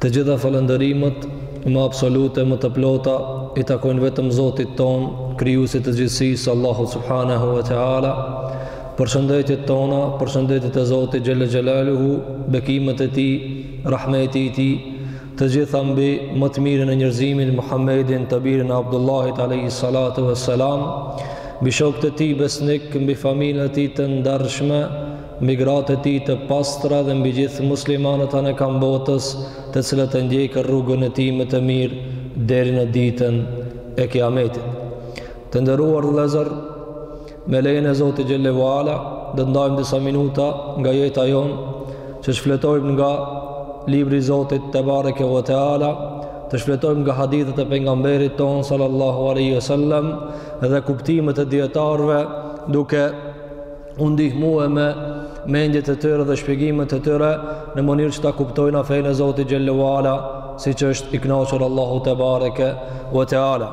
Të gjitha falënderimet më absolute, më të plota, i takojnë vetëm Zotit tonë, krijuesi të gjithësisë, Allahu subhanahu wa ta'ala, përshëndetjet tona, përshëndetjet e Zotit xhel-le xhelaluhu, bekimet e tij, rahmeti i tij, të gjitha mbi më të mirën e njerëzimit, Muhammedin, të birin e Abdullahit, alejhi salatu ve selam, mbi shokët e tij besnikë, mbi familjen e tij të ndershme, mbi gratë e tij të pastra dhe mbi gjithë muslimanët anekënd botës të cilët e ndjekin rrugën e tij më të mirë deri në ditën e Kiametit. Të nderuar vëllezër, me lejen e Zotit xhel-le ve ala do të ndajmë disa minuta nga jeta jonë të shfletojmë nga libri i Zotit tebareke ve teala të shfletojmë nga hadithet e pejgamberit tonë sallallahu alaihi wasallam dhe kuptimet e dijetarëve duke u ndihmue me mendjet e tyre dhe shpjegimet e tyre në mënyrë që ta kuptojmë fenë e Zotit xhel-le ve ala siç është i kënaqur Allahu tebareke ve teala.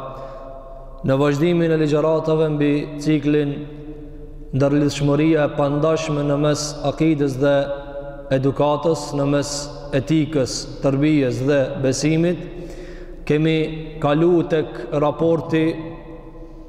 Në vazhdimin e ligjëratave mbi ciklin ndërlidhshmëria e pandashme në mes akidës dhe edukatës, në mes etikës, terbijes dhe besimit, kemi kalu tek raporti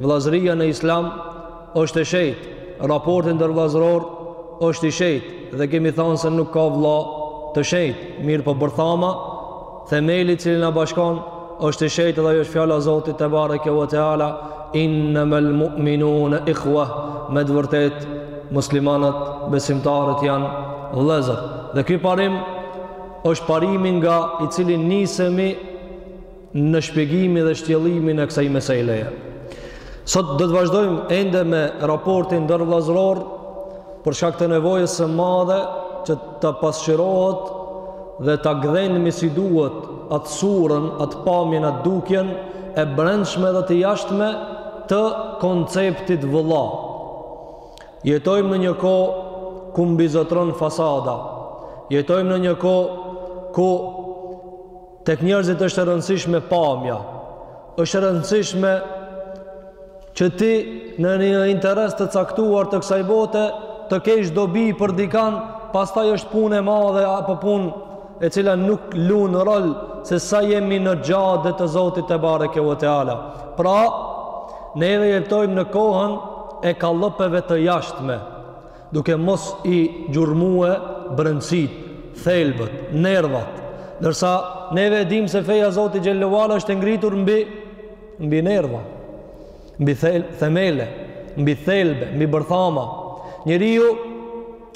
Vëllazëria në Islam është e shejtë, raporti ndërvëllazëror është i shejtë dhe kemi thanë se nuk ka vëlla të shejtë, mirëpo bërthama, themeli i cili na bashkon është i shejtë dhe ajo është fjala e Zotit tebareke ve teala innamal mu'minuna ikhwa, me të vërtetë muslimanët besimtarët janë vëllezër. Dhe ky parim është parimi nga i cili nisemi në shpjegimin dhe shtjellimin e kësaj meseleje. Sot do të vazhdojmë ende me raportin ndërvëllazëror për shkak të nevojës së madhe që të pasqyrohet dhe ta gdhenim si duhet atë surën, atë pamjen, atë dukjen e brendshme dhe të jashtme të konceptit vëlla. Jetojmë në një kohë ku mbizotëron fasada. Jetojmë në një kohë ku Tek njerëzit është e rëndësishme pamja. Është e rëndësishme që ti në një interes të caktuar të kësaj bote të kesh dobi për dikan, pastaj është punë e madhe apo punë e cila nuk lun rol se sa jemi në xhade të Zotit tebareke ve teala. Pra, ne edhe jetojmë në kohën e kallëpeve të jashtme. duke mos i gjurmue brendësit, thelbët, nervat, ndërsa neve e dimë se feja Zotit Xhel-le ve ala është ngritur mbi, mbi nerva, mbi thel, themele, mbi thelbe, mbi bërthama. Njeriu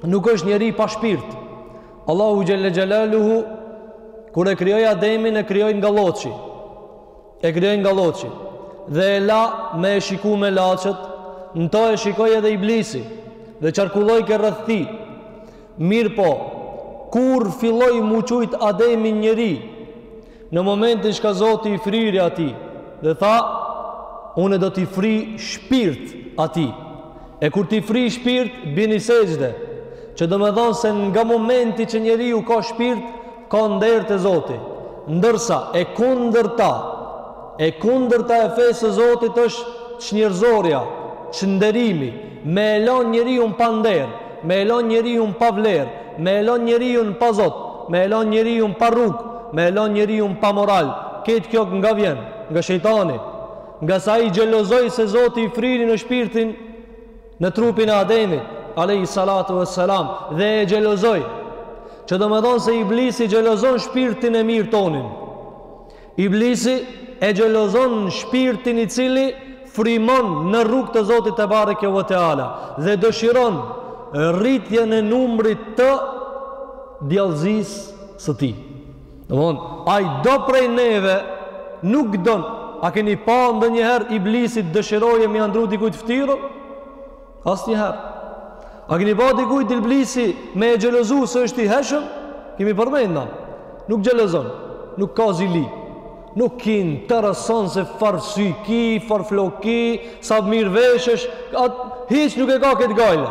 nuk është njeri pa shpirt. Allahu Xhel-le Xhelaluhu, kur e krijoi Ademin, e krijoi nga lloçi. E krijoi nga lloçi dhe e la me e shiku melaqet, në to e shikoi edhe iblisi dhe qarkulloi ke rreth tij. Mirëpo, kur filloi m'u qujt Ademi njeri, në momentin çka Zoti i fryri atij dhe tha, unë do t'i fryj shpirt atij. E kur t'i fryj shpirt, bini sexhde, që domethonë se nga momenti që njeriu ka shpirt, ka nder te Zoti, ndërsa e kundërta, e kundërta e fesë së Zotit është çnjerëzorja, çnderimi, me e lanë njeriun pa nder, me e lanë njeriun pa vlerë, me e lanë njeriun pa Zot, me e lanë njeriun pa rrugë, me e lanë njeriun pa moral. Këtë kjo nga vjen? Nga shejtani. Nga sa ai xhelozoi se Zoti i fryri shpirtin në trupin e Ademit, alejhi salatu ve selam, dhe e xhelozoi, që domethonë se iblisi xhelozon shpirtin e mirë tonin. Iblisi e xhelozon shpirtin i cili frymon në rrugë të Zotit tebareke ve teala, dhe dëshiron rritjen e numrit të djallëzisë së tij. Domthon, ai, ajo prej neve, nuk don. A keni pa ndonjëherë iblisi t'dëshirojë me ia ndrru dikujt ftyrën? Asnjëherë. A keni pa dikujt iblisi me e xhelozu se është i hijshëm? Kemi përmend. Nuk xhelozon, nuk ka zili. Nuk i intereson se çfar sy ki, çfar flok ki, sa mirë veshesh, atë hiç nuk e ka këtë gajle.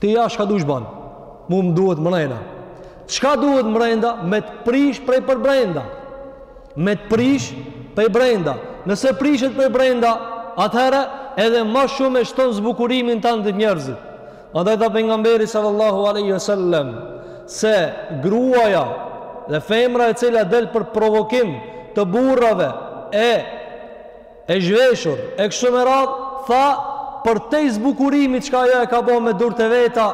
Ti ja çka dush ban Mu më duhet mrenda Çka duhet mrenda Me të prish prej përbrenda Me të prish prej brenda Nëse prishet prej brenda Atëherë edhe ma shumë e shton zbukurimin tënd te njerëzit Andaj tha pejgamberi sallallahu aleyhi sallem Se gruaja dhe femra e cila del për provokim të burrave e e zhveshur e kështu me radhë tha përtej zbukurimit çka ajo e ka bën me durtë e veta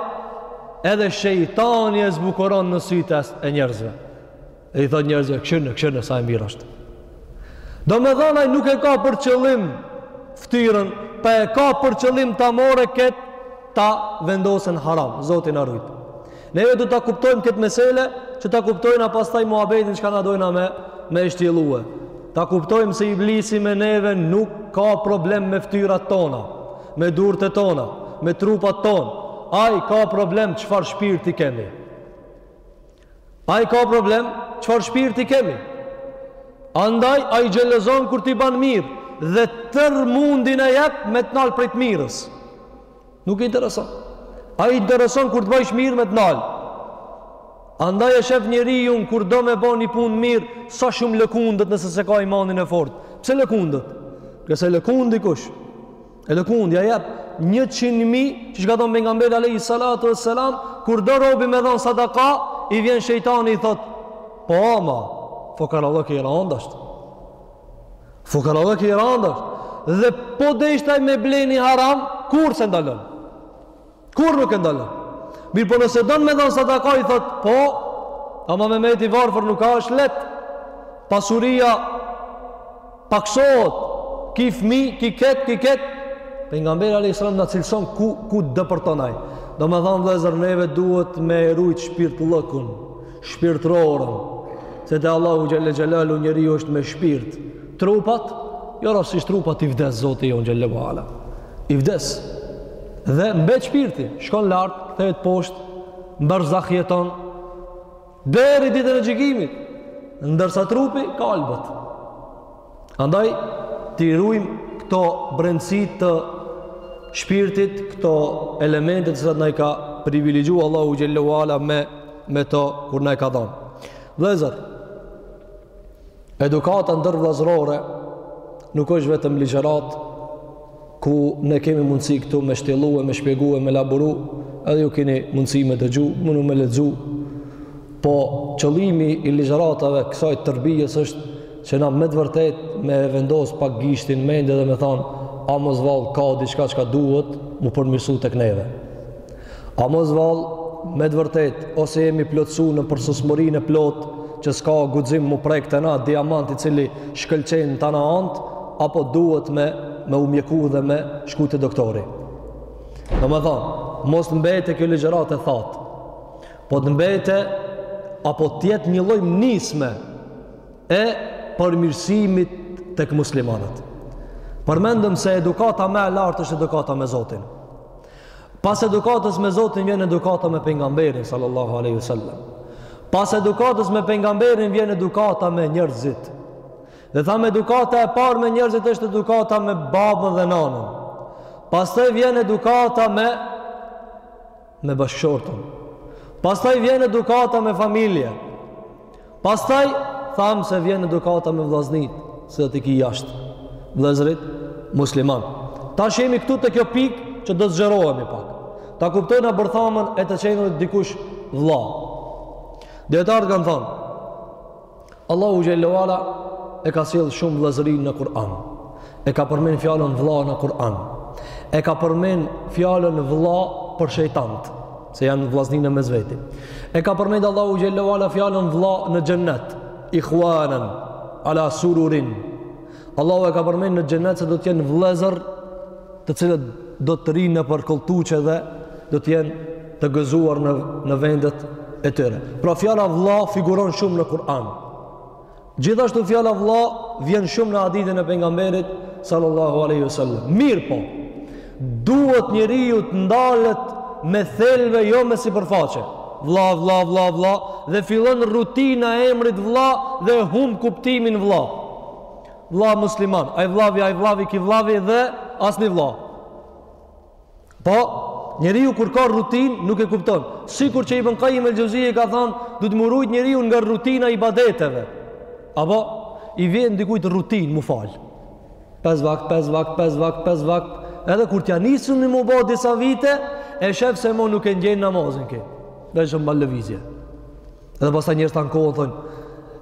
edhe shejtani e zbukuron në sytë e njerëzve e i thotë njerëzve kshyr kshyr sa e mirë është domethonë ai nuk e ka për qëllim ftyrën po e ka për qëllim ta marrë këtë ta vendosë n'haram Zoti na rujt Neve duhet ta kuptojmë këtë mesele që ta kuptojna pastaj muhabetin çka na dojna me, me e shtjelue. Ta kuptojmë se Iblisi me neve nuk ka problem me ftyrat tona, me durt e tona, me trupat tonë. Ai ka problem çfarë shpirti kemi. Ai ka problem çfarë shpirti kemi. Andaj, ai xhelozon kur ti ban mirë dhe tërë mundin e jep me të nalë prej t'mirës. Nuk i intereson. Ai i intereson kur të bëjsh mirë me të nalë. Andaj e shef njeriun kur do me bo një punë mirë, sa shumë lëkundet nëse s'e ka imanin e fortë. Pse lëkundet? Se e lëkund dikush. E lëkund, ia jep njëqind mi, që çka thonë Pejgamberi alejhi salatu ue selam, kur do robi me dhonë sadaka, i vjen shejtani i thotë, po ama, fukarallëku i randë ashtë. Fukarallëki i randë. Dhe po desht ai me ble ni haram, kurrë s'e ndalon. Kurrë nuk e ndalon. Mirëpo nëse don me dhonë sadaka, i thot, po, ama me met i varfër nuk ka është leht. Pasuria paksohet, ki fmi, ki ket, ki ket. Pejgamberi a.s. na cilëson ku, ku depërton ai. Domethonë vllezër neve duhet me e rujt shpirt lëkun. shpirtëroren, se te Allahu xhelle xhelalu njeriu është me shpirt. Trupat, jo rastësisht trupat i vdes Zoti jon xhelle xhelalu. I vdes. Dhe mbet shpirti, shkon lart, kthehet poshtë, n'berzah jeton deri ditën e gjykimit. Ndërsa trupi kalbet. Andaj, t'i rujmë këto brendësi të shpirtit, këto elemente të cilat na i ka privilegju Allahu xhelle ue ala me, me to kur na i ka dhanë. Vllezër, edukata ndërvllazërore nuk është vetëm ligjëratë, ku ne kemi mundësi këtu me shtjellu e me shpjegu e me elaboru, edhe ju keni mundësi me dëgju, mund me lexu, po qëllimi i ligjëratave kësaj terbijes është që na me të vërtetë me vendos pak gishtin n'mendje dhe me thanë, a mos vallë ka diçka çka duhet mu përmirësu tek neve. A mos vallë me të vërtetë ose jemi plotësu në përsosmërinë e plotë që s'ka guxim mu prek te na diamant i cili shkëlqen në tana anët apo duhet me, me u mjeku dhe me shku te doktori. Domethonë, mos të mbetet kjo ligjëratë e thatë, po të mbetet apo të jetë një lloj nisme e përmirësimit tek muslimanët. Përmendëm se edukata më e lartë është edukata me Zotin. Pas edukatës me Zotin vjen edukata me pejgamberin sallallahu alaihi wasallam. Pas edukatës me pejgamberin vjen edukata me njerëzit. Dhe thamë edukata e parë me njerëzit është edukata me babën dhe nanën. Pastaj vjen edukata me me bashkëshortën. Pastaj vjen edukata me familje. Pastaj thamë se vjen edukata me vllaznit, si do t'i ki jashtë vëllezërit musliman. Tash jemi këtu te kjo pikë që do zgjerohemi pak. Ta kuptojna bërthamën e të qenurit dikush vlla. Dijetarët kanë thanë Allahu xhelle ue ala e ka sjell shumë vëllazëri në Kur'an. E ka përmend fjalën vlla në Kur'an. E ka përmend fjalën vlla për shejtant. se janë vllazni në mes veti. E ka përmend Allahu xhelle ue ala fjalën vlla në xhennet, ikhwanan ala sururin. Allahu e ka përmend në xhennet se do të jenë vëllezër, të cilët do të rrinë nëpër kolltuqe dhe do të jenë të gëzuar në në vendet e tyre. Pra fjala vlla figuron shumë në Kur'an. Gjithashtu fjala vlla vjen shumë në hadithin e pejgamberit sallallahu alaihi wasallam. Mirpo, duhet njeriu të ndalet më thellë e jo me sipërfaqe. Vlla, vlla, vlla, vlla dhe fillon rutina e emrit vlla dhe humb kuptimin vlla. Vlla musliman, ai vllavi, ai vllavi, ki vllavi dhe asni vlla. Po, njeriu kur ka rutinë nuk e kupton. Sikur që Ibn Qayyim el-Xhevzi ka thanë, duhet m'u rujt njeriu nga rutina e ibadeteve. Apo i vjen dikujt rutinë mu fal. Pesë vakt, pesë vakt, pesë vakt, pesë vakt. Edhe kur t'ja nisun m'u bo disa vite, e shef se mo nuk e ndjen namazin, ke. Veç ban lëvizje. Edhe pastaj njerëzt ankohen, thonë,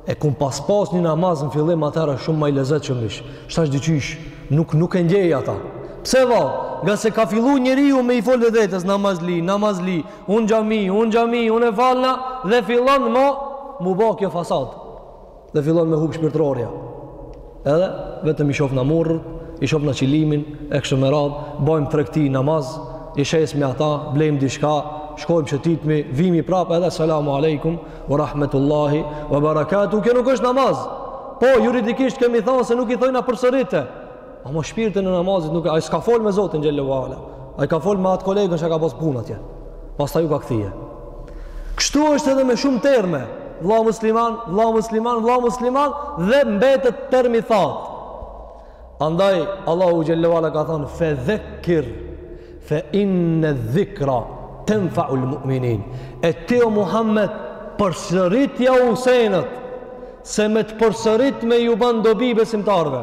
e kum pas pas një namaz në fillim atëra shumë ma i lezetshëm ish. Tash dyqysh, nuk nuk e ndjej ata. Pse va? Ngase ka fillu njeriu me i fol vetes, namazli, namazli, unë xhami, unë xhami, unë e falna, dhe fillon mo, mu bo kjo fasadë. Dhe fillon me hup shpirtrorja. Edhe vetëm i shohna muret, i shohna qilimin e kështu me radh, bajmë tregti namaz, i shesmi ata, blejmë diçka, shkojmë shetitmi, vimi prapë edhe selamu alejkum, u rahmetullahi, u barakatu, kjo nuk është namaz. Po, juridikisht kemi thon se nuk i thojna përsërite. Ama shpirtin e namazit nuk e... Ai s'ka fol me Zotin xhelle ue ala. Ai ka fol me atë kolegën që ka pas punë atje. Pastaj u ka kthy. Kështu është edhe me shumë terme. Vlla musliman, vlla musliman, vlla musliman dhe mbetet termi thatë. Andaj, Allahu xhelle ue ala ka thanë, fe dhekkir, fe inne dhikra, tenfa ul mu'minin. E ti o Muhammed, përsëritjau senet, se me të përsërit me ju ban dobi besimtarve.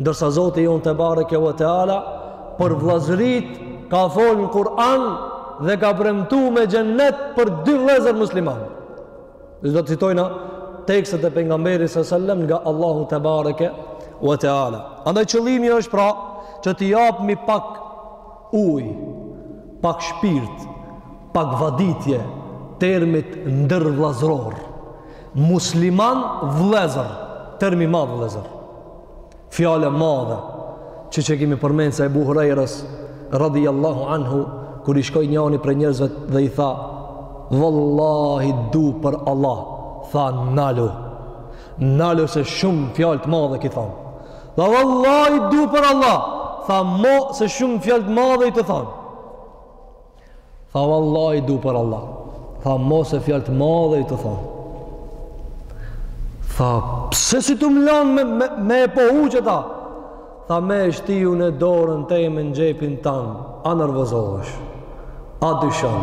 Ndërsa Zoti jonë tebareke ue teala, për vllazërit ka folë në Kur'an dhe ka premtu me xhennet për dy vllezër musliman. Dhe do të citojna tekstet e pejgamberit selem nga Allahu tebareke ue teala. Andaj qëllimi është pra që t'i japmi pak Ujë, pak shpirt, pak vaditje, termit ndërvllazëror. Musliman vëllezër, term i madh vëllezër. Fjalë e madhe, që që kemi përmend se Ebu Hurejrës, radijallahu anhu, kur i shkoi njani prej njerëzve dhe i tha, vallahi du për Allah, tha nalu, nalu se shumë fjalë të madhe ki thonë. Tha vallahi du për Allah. Tha mo se shumë fjalë të madhe je tu thanë. Tha vallahi du për Allah. Tha mo se fjalë të madhe je tu thanë. Tha pse s'je tu m'lanë me, me, me e pohu qeta? Tha me e shti unë dorën teme në xhepin tand. A nervozohesh. A dyshon.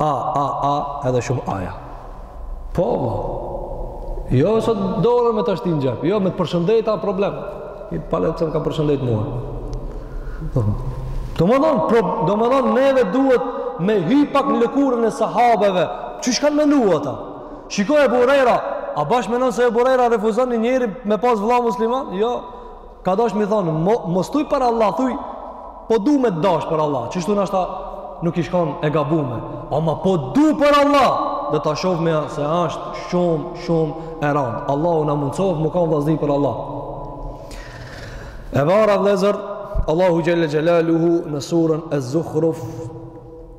A, a, a, edhe shumë aja. Po, ma. Jo, sot dorën me ta shti n'xhep. Jo, me të përshëndet a problem. I pale të ka përshëndet mua. Domethonë, domethonë, neve duhet me hy pak në lëkurën e sahabeve. Qysh kanë menu ata? Shiko Ebu Hurejra. A bash menon se Ebu Hurejra refuzon një njeri me pas vlla musliman? Jo. Ka dashtë me i thonë, mo, mos thuj për Allah, thuj, po du me të dashtë për Allah, qështu nashta nuk i shkon e gabume, ama po du për Allah, de ta shofmi se ashtë shumë, shumë e randë. Allahu na mundësoftë me kan vllazni për Allah. E para vëllezër, Allahu Xhelle Xhelaluhu në surën e Zukhruf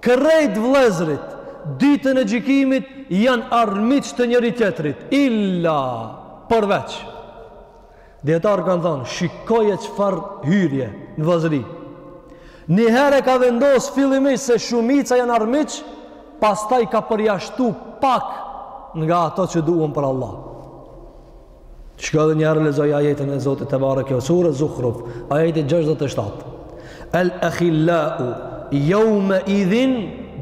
Krejt vëllezërit ditën e gjykimit janë armiq të njëri tjetrit, illa, përveç. Dijetarët kanë thonë, shikoje çfarë hyrje në vëllazëri. Njëherë e ka vendosë fillimisht se shumica janë armiq, pastaj ka përjashtu pak nga ato që duan për Allah. Shko edhe njëherë lexoje ajetin e Zotit tebareke, sure Zukhruf, ajeti 67. El akhillau yawma idhin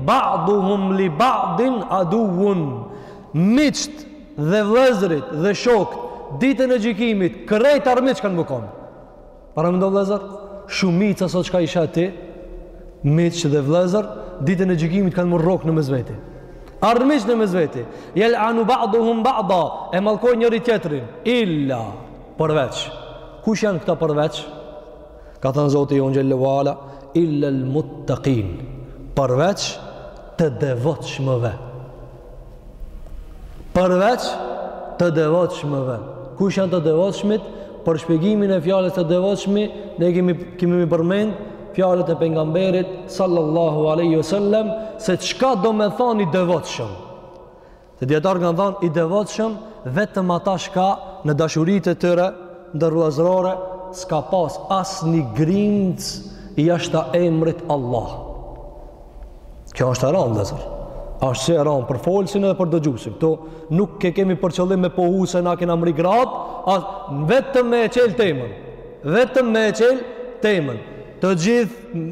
ba'duhum li ba'din aduwwun. Miqt dhe vëllezërit dhe shokët ditën e gjykimit krejt armiq kanë me kon. Paramendo vllezër, shumica sot çka i sheh ti, miq dhe vllezër, ditën e gjykimit kanë m'u rrokë në mes veti. Armiq në mes veti, jel'anu ba'duhum ba'da, e mallkojn njëri tjetrin, illa, përveç. Kush janë këta përveç? Ka thënë Zoti jonë xhelle ve ala, illel muttekin, përveç të devotshmëve. Përveç të devotshmëve. Kush janë të devotshmit? Për shpjegimin e fjalës të devotshmi, ne kemi kemi me përmend fjalët e pejgamberit sallallahu alaihi wasallam se çka do të thotë i devotshëm. Se dijetarë kanë thënë i devotshëm vetëm ata çka në dashuritë e tyre ndërvllazërore s'ka pas asnjë grimcë jashta emrit Allah. Kjo asht e randë, vëllazër. Asht e randë për folësin edhe për dëgjuesin. Kto nuk i kemi për qëllim me pohu se na kena mri gradë, a vetëm me e çel temën. Vetëm me e çel temën. Të gjithë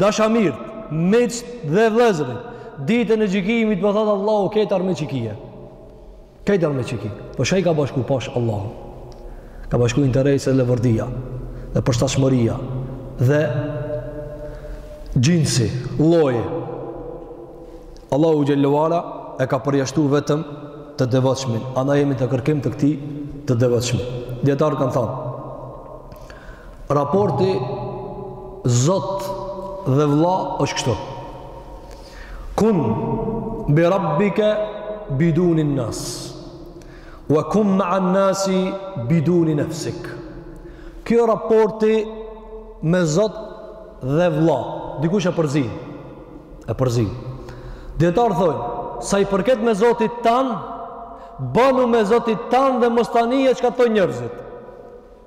dashamirët, miqt dhe vëllezërit. Ditën e gjykimit po thotë Allahu kenë armiqi. Kenë armiqi. Po çka i ka bashku pash Allahu. Ka bashku interesi e leverdia. Dhe përstashmëria. Dhe xhinsi, lloji. Allahu xhelle ve ala e ka përjashtu vetëm të devotshmin. A na jemi në kërkim të këtij të devotshmi. Dijetarë kanë thanë. Raporti zot dhe vla është kështu. Kun bi rabbike biduni nnas wa kun maa nnasi biduni nefsik kjo raporti me zot dhe vla dikush e përzin e përzin dijetarë thojnë sa i përket me zotin tan banu me zotin tan dhe mos ta nijë çka thojnë njerzit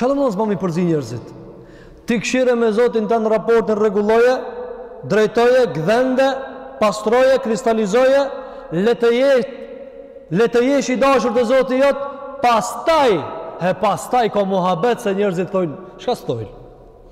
Ça domethënë s'ban me i përzi njerëzit? Ti kshyre me Zotin tënd raportin rregulloje, drejtoje, gdhende, pastroje, kristalizoje, le të jetë le të jesh i dashur te Zoti jot, pastaj, he pastaj ka muhabet se njerëzit thojnë, çka s'thojnë?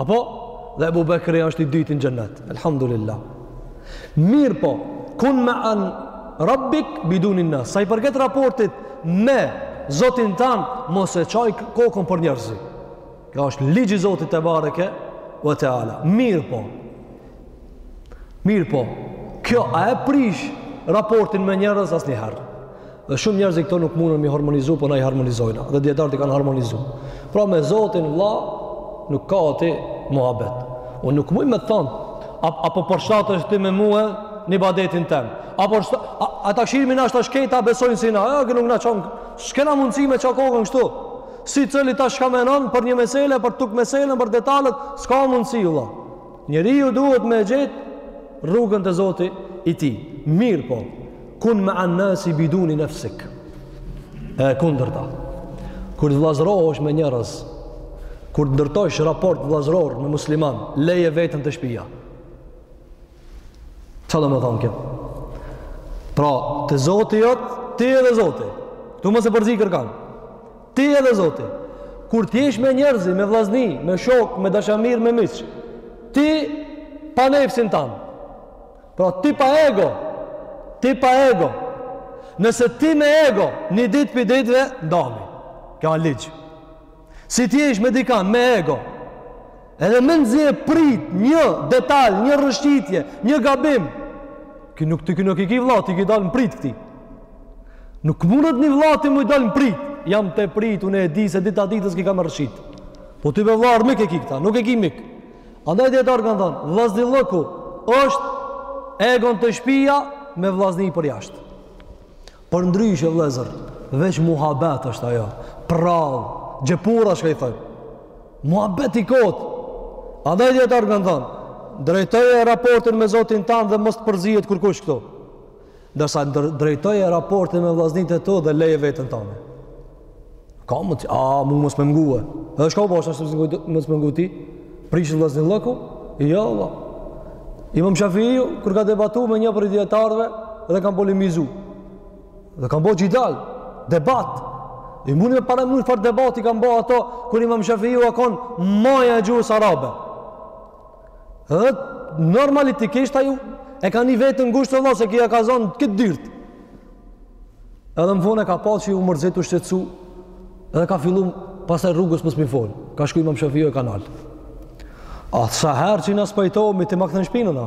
Apo, dhe Ebu Bekri është i dytë në xhennet. Elhamdulillah. Mirëpo, kun maa rabbik biduni nnas. Sa i përket raportit me zotin tanë, mos e çaj kokën për njerëzi. Kjo është ligji zotit tebareke ve teala. Mirëpo, Mirëpo, kjo a e prish raportin me njerëz asnjëherë. Dhe shumë njerëz këto nuk mundën mi harmonizu, po na i harmonizojna. Dhe dijetarët i kanë harmonizu. Pra me Zotin vla, nuk ka aty muhabet. O nuk muj me thonë, a po përshtatesh ti me mue, në ibadetin tem. Apo është, a, a ta kshyr minhaxhin krejt a, besojnë si na, a, kë nuk na qonë, s'kena mundësi me ça kokën kështu. Secili tash ka menon për një mesele, për tri mesele, për detalet, s'ka mundësi, vla. Njeriu duhet me gjet rrugën te Zoti i tij. Mirëpo, kun me annasi biduni nefsik. E kundërta. Kur të vllazërohesh me njerëz, kur të ndërtojsh raport vllazëror me musliman, leje veten te shpia. Qa do me thonë kjo? Pra, te Zoti jot, ti edhe Zoti. Ktu mos e përzi kërkan. Ti edhe Zoti. Kur të jesh me njerëz, me vllazni, me shokë, me dashamirë, me miq, ti pa nefsin tan. Pra ti pa ego. Ti pa ego. Nëse ti me ego, një ditë prej ditëve, ndahmi. Kjo a ligj. Si të jesh me dikan, me ego. Edhe menzi e prit një detal, një rrëshqitje, një gabim. Ky nuk ti nuk e ki vëlla, ti ke dal në pritë këtij. Nuk mundet një vëlla ti më dal në pritë. Jam tu e prit, unë e di se dita ditës ky ka me rrëshit. Po ti be vëlla armik e ki këta, nuk e ki mik. Andaj djetarë kanë thonë, vllaznillëku është egon te shpia me vllazni përjashtë. Përndryshe vllezër, veç muhabet është ajo, prallë, gjepura shka i thojn. Muhabet i kot. Andaj dietar kan thon, drejtoje raportin me Zotin tan dhe mos të përzihet kurkush këtu. Ndërsa drejtoje raportin me vllaznit e tu dhe leje veten tane. Ka me të, a, mu mos me ngue. Edhe shka u bashkë, ashtë mos me ngue ti, prishet vllaznillëku, jo, vlla. Imam Shafiju, kur ka debatu me një prej djetarve, dhe kan polemizu. Dhe kanë bërë gjidal, debat. E muni me paramenu çfarë debati kanë bërë ata, kur imam Shafiu a konë maja e gjuhës arabe. Dhe normalitikisht aj e ka ni veten ngushtë vlla se ky ja ka zonë krejt dyrt. Edhe në fun ka pa që u mërzit u shqetsu, edhe ka fillu pasaj rrugës mos me i folë. Ka shku imam Shafiu e ka nalë. A sa herë që na s'pajtohmi, ti ma kthen shpinën, a?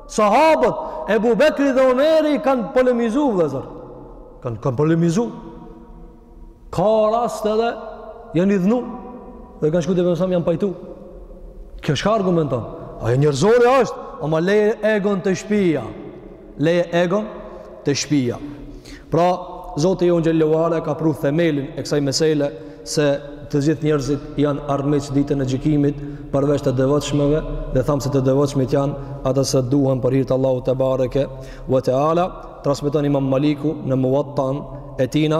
Sahabët, Ebu Bekri dhe Omeri kanë polemizu, vllezër. Kanë, kanë polemizu. Ka rast edhe, janë idhnu, dhe kanë shku të përësam janë pajtu. Kjo shka argumenton? Ajo njerzore është, ama leje egon te shpia. Leje egon te shpija. Pra, Zoti jonë xhel-le ve ala e ka pru themelin e kësaj mesele se të gjithë njerëzit janë armiq ditën e gjykimit përveç të devotshmëve dhe thamë se të devotshmit janë ata që duhen për hir të Allahut tebareke ve teala transmeton Imam Maliku në Muwattan e tina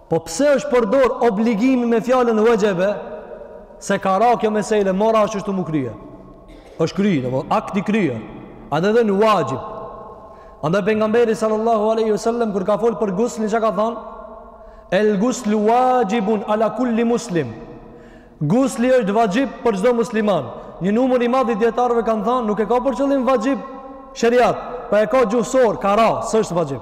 Po pse është përdor obligimi me fjalën wajebe? Se ka ra kjo mesele, mora është është mu krye. është krye, dhe akt i krye. A dhe dhe në wajib. Andaj pejgamberi sallallahu aleyhi sallam, kur ka folë për guslin, çka ka thonë? El guslu wajibun ala kulli muslim. Gusli është wajib për çdo musliman. Një numër i madh i dijetarëve kanë thonë, nuk e ka për qëllim wajib sheriat, po e ka gjuhësor, ka ra, se është wajib.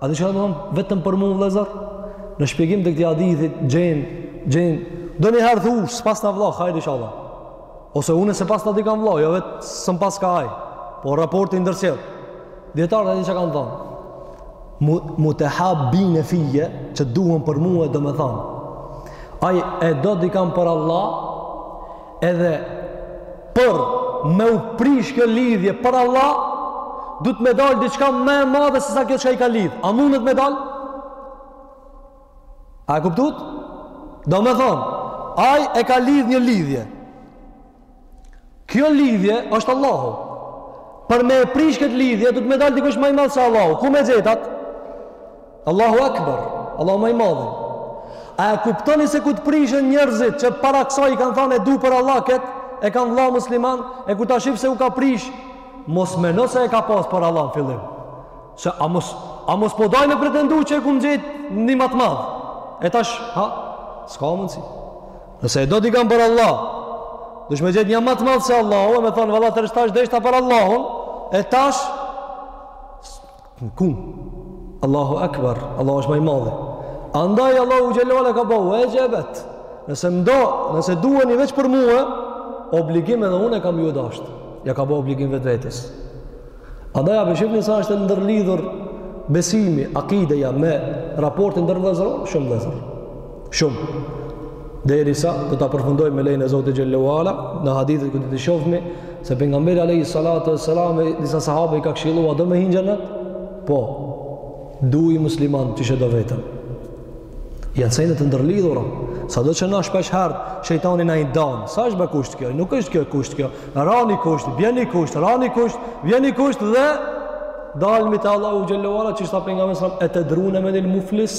A di çka do me thonë vetëm për mua vëllezër? Në shpjegim të këtij hadithi gjen gjen ndonjëherë thush, s'paskna vëlla, hajr inshallah. Ose unë s'e paskna dikan vëlla, jo veç s'm'paska ai. Po raporti i ndërsjellt. Dijetarët e di çka kanë thonë? Mu, mutehabine fije që duhen për mua e do me thonë. Ai e do dikan për Allah, Edhe për me u prish kjo lidhje për Allah, duhet me dalë diçka ma e madhe se sa kjo çka i ka lidhë. A mundet me dalë? A e kuptut? Do me thonë, ai e ka lidh një lidhje. Kjo lidhje është Allahu. Për me e prish këtë lidhje, duhet me dalë dikush ma i madh se Allahu. Ku me gjet atë? Allahu Akbar, Allahu ma i madhi. A e kuptoni se kur të prishen njerëzit që para kësaj i kanë thënë e du për Allah kët, e kam vëlla musliman, e kur ta shif se u ka prish, mos meno se e ka pas për Allah në fillim. Se a mos a mos po dojnë me pretendu që e kanë gjet një ma të madh. E tash, ha, s'ka mundsi. Nëse e do dikan për Allah, duhet me gjet një ma të madh se Allahu, me thonë valla deri tash t'deshta për Allahun, e tash Në kum. Allahu Akbar, Allahu është më i madhi. Andaj Allahu Xhelle ue ala ka bë wajebet. Nëse më do, nëse duheni veç për muë, obligim edhe unë e kam ju dashtë. Ja ka bë obligim vetvetes. Andaj a po shihni sa është e ndërlidhur besimi, akideja me raportin ndërvëllazëror, shumë vëllezër. Shumë. Derisa do ta përfundoj me lejen e Zotit Xhelle ue ala, në hadithet ku do të shofmi, se pejgamberi alejhi salatu ue selam, disa sahabe i ka këshillu edhe me hi n'xhenet, po duje musliman qysh e do veten. Janë sene të ndërlidhura, sado që na shpesh herë, shejtani na i dan, sa është bë kusht kjo, nuk është kjo kusht kjo, rani kusht, vjeni kusht, rani kusht, vjeni kusht dhe dalmi te Allahu Xhelle ue ala, qysh tha pejgamberi, etedrune menil muflis,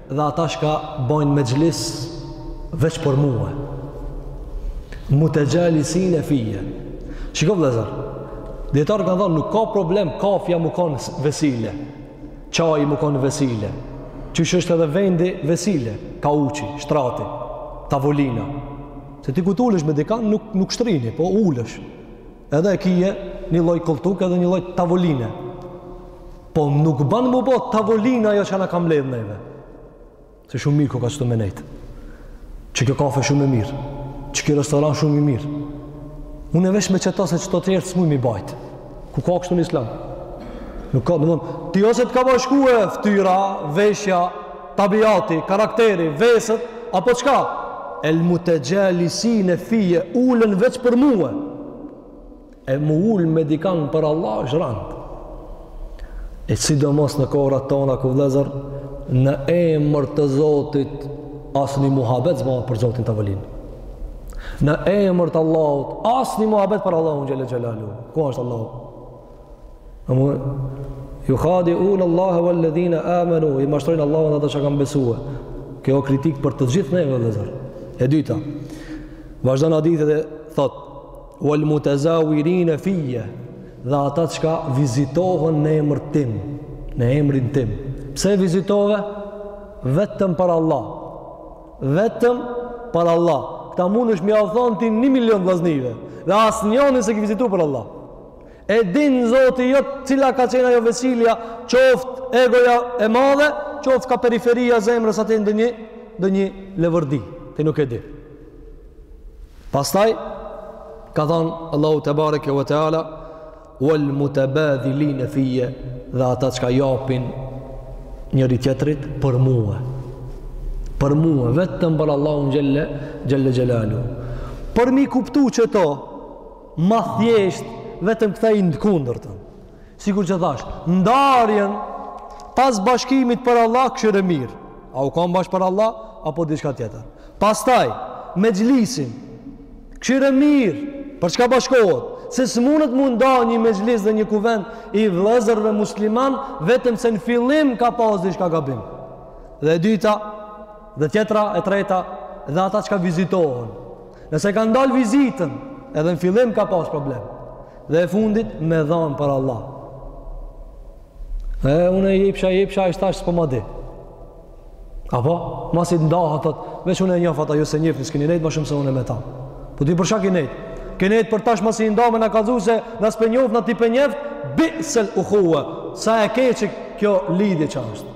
Dhe ata çka bajnë mexhlis veç për mua. Mutexhalisine fije. Shiko vëllezër. Dijetarët kanë thënë nuk ka problem kafja mu kon vesile. Çaji mu kon vesile. Qysh është edhe vendi vesile, kauçi, shtrati, tavolina. Se ti kur të ulesh me dikan nuk nuk shtrini, po ulesh. Edhe e kije një lloj kolltuku edhe një lloj tavoline. Po nuk ban me bo tavolina ajo që na ka mbledh neve. Se shumë mirë koka qetu me nejt. Qe kjo kafe shumë e mirë. Qe kjo restoran shumë i mirë. Unë e vesh me qeto se qeto tjert s'muj m'i bajt. Ku ka kështu në Islam? Nuk ka, domthon, ti ose të ka bashkue ftyra, veshja, Tabiati, karakteri, veset, apo çka? El mutexhalisine fije, ulen veç për mue. E mu ul me dikan për Allah është rand. E sidomos në kohërat tona ku vëllazër në emër të Zotit asni muhabet s'bohet për Zotin n'tavolinë. Në emër të Allahut asni muhabet për Allahun xhele xhelaluhu. Ku është Allahu? Amun juhadiune Allahe wel ledhina amenu i mashtrojnë Allahun dhe ata çka kanë besue. Kjo kritikë për të gjithë neve vëllezër. E dyta. Vazhdon hadithi dhe thotë wal mutazawirine fiyya dhe ata çka vizitohen në emër tim, në emrin tim. Pse vizitove? Vetëm për Allah. Vetëm për Allah. Këtë mundesh me ja thonë ti një milion vllaznive. Dhe asnjonin s'e ki vizitu për Allah. E din zoti jot cila ka qenë ajo vesilja, qoftë egoja e madhe, qoftë ka periferia zemrës sate ndonjë ndonjë levërdi, ti nuk e di. Pastaj ka thënë Allahu tebareke ve teala wal mutabadhiline fiye dhe ata çka i japin njëri-tjetrit për mue. Për mue vetëm për Allahun xhelle xhelaluhu. Për m'i kuptu qeto Ma thjesht, vetëm ktheji n'kundërtën. Sikur që thash, ndarjen pas bashkimit për Allah kshyre mirë. A u kam bashku për Allah, apo diçka tjetër. Pastaj, mexhlisin, kshyre mirë, për çka bashkohet? Se s'munet m'u nda një mexhlis dhe një kuvend i vëllezërve muslimanë, vetëm se në fillim ka pas diçka gabim. Dhe e dyta, Dhe tjetra e treta dhe ata çka vizitohen. Nëse ka ndalë vizitën, edhe në fillim ka pas problem. Dhe e fundit me dhanë për Allah. E, unë e jepësha, jepësha, e tash s'po ma di. Apo, masi t'ndahet, thotë, veç unë e njof ata, ju s'e njihni, nëse keni nejtë, ma shumë se unë me ta. Po ti për çka ki nejtë? Ke nejtë për tash masi t'ndahet, me na kallzu se na s'pe njohim, a ti pe njeh, bisel uhuwe, sa e keqe kjo lidhje që është.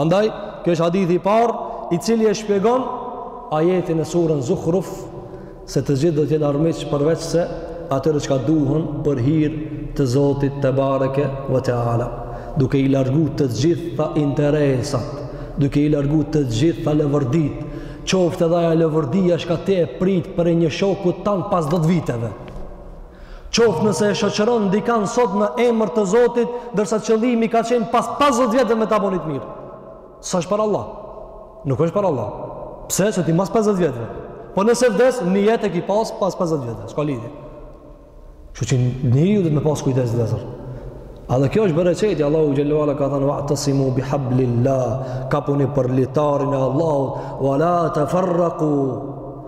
Andaj, kjo është hadithi i parë, i cili e shpjegon ajetin e surës Zuhruf, se të gjithë do të jenë armiq përveçse atyre çka duhen për hir të Zotit tebareke ve teala, duke i largu të gjitha interesat, duke i largu të gjitha leverditë, qoftë edhe ajo leverdia çka ti e pret prej një shoku tënd pas dhetë viteve. Qoftë nëse e shoqëron dikan sot në emër të Zotit, ndërsa qëllimi ka qenë pas 50 vjetëve me ta bo një të mirë. S'është për Allah? Nuk është për Allah. Pse? Se ti mas 50 vjetëve? Po nëse vdes, nijet e ki pas pas 50 vjetëve, s'ka lidhje. Kështu që njeriu duhet me pas kujdes, vllezër. Edhe kjo është bereqeti, Allahu xhelle ve ala ka thënë, wa'tesimu bi hablillah, kapuni për litarin e Allahut, wa la teferraku,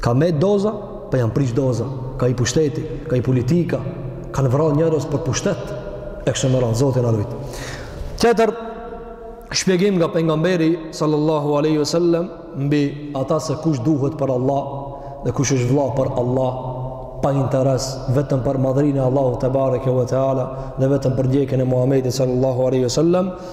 Ka met doza, po janë prish doza. Ka hy pushteti, ka hy politika, kanë vrarë njerëz për pushtet. E kështu me radhë, Zoti na rujt. Tjetër shpjegim nga pejgamberi sallallahu alaihi wasallam mbi ata se kush duhet për Allah dhe kush është vëlla për Allah pa interes vetëm për madhërinë e Allahut te bareke ve teala dhe vetëm për ndjekjen e Muhamedit sallallahu alaihi wasallam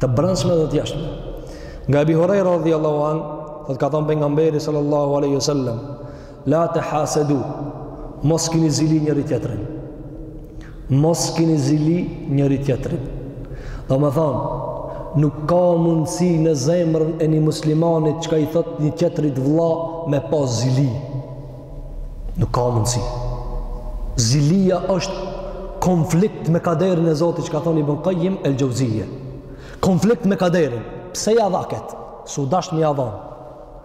të brendshme dhe të jashtme. Nga Ebi Hurejra radijallahu anhu, thotë ka thonë pejgamberi sallallahu aleyhi sallam, la tehasedu, mos kini zili njëri-tjetrin. Mos kini zili njëri-tjetrin. Domethonë, nuk ka mundësi në zemrën e një muslimanit çka i thotë një tjetrit vlla me pas zili. Nuk ka mundësi. Zilia është konflikt me kaderin e Zotit çka thonë Ibn Kajim el Xhevzije. Konflikt me kaderin. Pse ja dha këtij? S'u dasht me ja dhanë.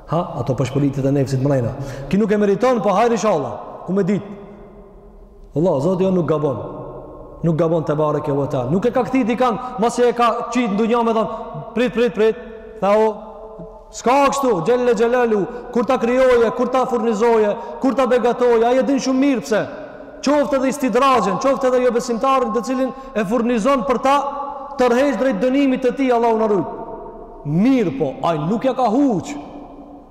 Ha, ato pëshpëritjet e nefsit mrena. Ki nuk e meriton, po hajr ishalla. Ku me ditë? Allah, Zoti jonë nuk gabon. Nuk gabon tebareke ve teala. Nuk e ka qet dikan, masi e ka qitë në dunja me thonë, prit, prit, prit. Tha o, s'ka kështu, xhelle xhelaluhu, kur ta krijojë, kur ta furnizojë, kur ta begatojë, ai e din shumë mirë pse. Qoftë edhe istidraxhen, qoftë edhe jobesimtarin të cilin e furnizon për ta tërheq drejt dënimit të tij, Allahu na rujt. Mirëpo, ai nuk ja ka huq.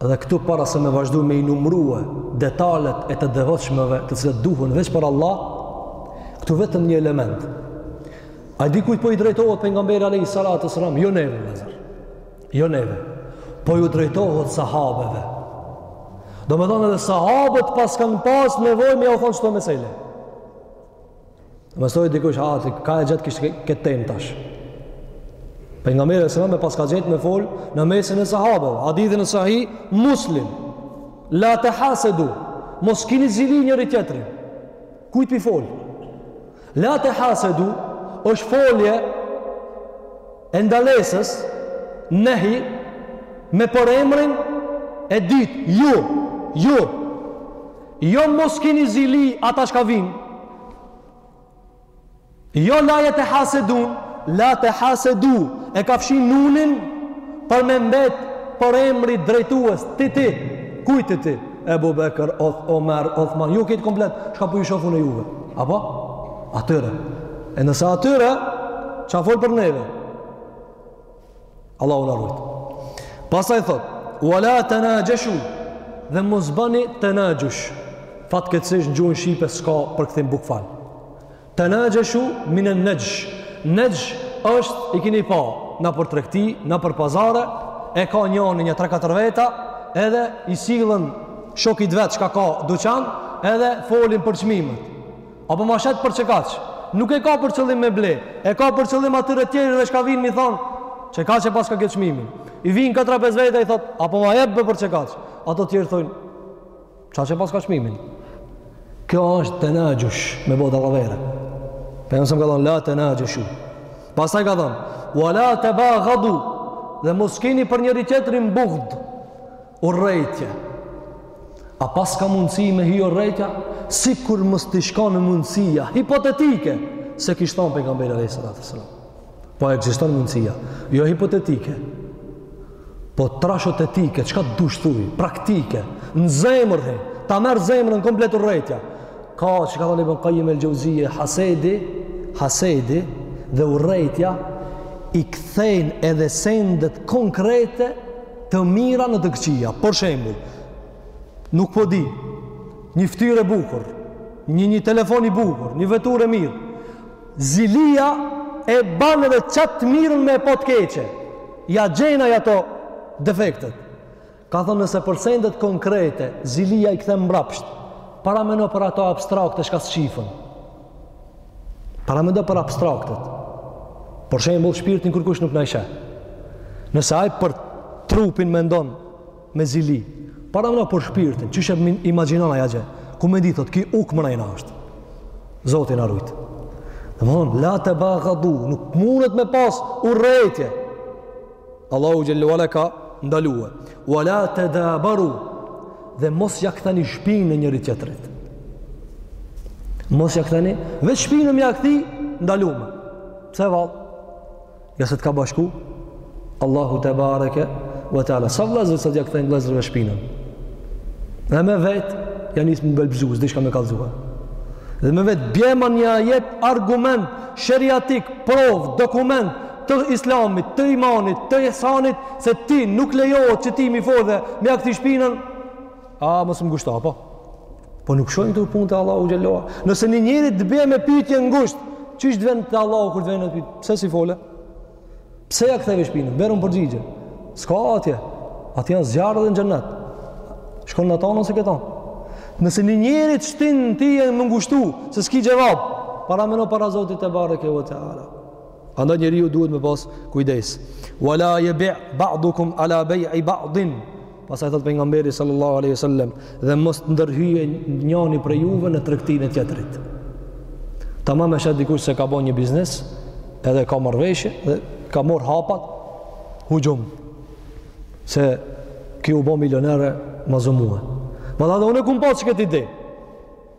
Dhe këtu para se me vazhdu me i numrue detalet e të devotshmëve, të cilët duhen veç për Allah, këtu vetëm një element. A di kujt po i drejtohet pejgamberi alejhi salatu ves-selam? Jo neve, vllezër. Jo neve. Po ju drejtohet sahabeve. Domethonë edhe sahabët pas kanë pas nevojë me jau thonë qëto mesele. Mësoj dikush hati, ka e gjatë kështu këtë temë tash. Për nga mire se me paska gjetë me fol në mesin e sahabëve, hadithin e Sahih Muslim, la tehasedu, mos kini zili njëri tjetrin, kujt po i fol? La tehasedu, është folje e ndalesës, nehi, me përemrin e dytë, ju, ju, Jo mos kini zili ata çka vijn. Jo la jetehasedun, la tehasedu. E ka fshi nunin për me mbet përemri drejtues, ti ti, kujt ti ti, Ebu Bekër, Oth, Omer, Othman, ju krejt komplet, shka po ju shof unë juve, apo? Atyre, e nëse atyre, ça fol për neve? Allahu na rujt. Pastaj thot: "Wala tanajashu" dhe mos bëni tanajush. Fatkeqësisht n'gjuhën shqipe s'ka përkthim bukfal. Tanajashu min an-najsh. Najsh është i keni pa nëpër tregti, nëpër pazare, e ka njani një 3-4 veta, edhe i sillen shokit vet çka ka duqan, edhe folin për çmimet. A po ma shet për qekaq. Nuk e ka për qëllim me ble, e ka për qëllim atyre të tjerëve çka vijnë me thonë, qekaq e paska kjo çmimin. I vijnë katër pesë veta i thot, a po ma jep për qekaq. Ato të tjerë thonë, qaq e paska çmimin. Kjo është tenajush me bo dallavere. Pejgamberi alejhi selam ka thonë, la tenajushu. Pasaj ka thonë, wa la tebagadu, dhe mos keni për njëri tjetrin bugd, urrejtje. A paska mundësi me hi urrejtja? Sikur mos t'ish kon mundësia hipotetike, s'e kish thonë Pejgamberi alejhi salatu ues-selam. Po ekziston mundësia, jo hipotetike, po trashotetike, çka të dush thuj, praktike, në zemër, he, ta merr zemrën komplet urrejtja. Ka që ka thonë Ibn Kajim el-Xheuzije, hasedi, hasedi dhe urrejtja, i kthejnë edhe sendet konkrete të mira në të këqija. Për shembull, nuk po di, një ftyrë e bukur, një një telefon i bukur, një veturë e mirë. Zilia e bën edhe qat të mirën me pa të keqe. Ja gjen ai ato defektet. Ka thonë nëse për sendet konkrete, zilia i kthen mbrapsht. Paramendo për ato abstrakte çka s'shifen. Paramendo për abstraktet. Për shembull, shpirtin kërkush nuk na i sheh. Nëse ai për trupin mendon me zili, paramendo për shpirtin, qysh e imagjinon ai ajo. Ku me ditë ky ujk mrena është. Zoti na rujt. Domthon la tebaghadu, nuk mundet me pas urrejtje. Allahu xhelle ve ala ka ndalue. Wala tadabaru dhe mos ja ktheni shpinën njëri tjetrit. Mos ja ktheni, vetë shpinën me ja kthi ndalume. Pse vallë? Ja se të ka bashku Allahu tebareke ve teala. Sa vëllezër sot ja kthejnë vëllezërve shpinën. Dhe me vet ja nis me belbëzu, s'di çka me kallzu. Dhe me vet bjema një ajet argument sheriatik, provë, dokument të islamit, të imanit, të ihsanit, se ti nuk lejohet që ti mi folë dhe me ja kthi shpinën, a, mos më ngushto, po. Po nuk shkojnë këto punë te Allahu xhelle ve ala. Nëse një njeri të bje me pytje ngusht, qysh të vjen te Allahu kur të ven në pytje? Pse s'i fole? Pse ja ktheve shpinën? Bjermë përgjigje. S'ka atje. Atje janë zjarri dhe xhenneti. Shkon këtu ose këtu. Nëse një njeri të shtin tye me u ngushtu, se s'ki xhevab, paramendo para Zotit tebareke ve teala. Andaj njeriu duhet me pas kujdes. Wala yabi' ba'dukum ala bay'i ba'din. Pastaj thot pejgamberi sallallahu alaihi wasallam, dhe mos të ndërhyjë njëri prej juve në tregtinë e tjetrit. Tamam e sheh dikush se ka bo një biznes, edhe ka marrëveshje dhe ka marrë hapat hujum. Se ky u bo milioner e ma zu mua. Po edhe unë e kum pasë qëkëtë ide.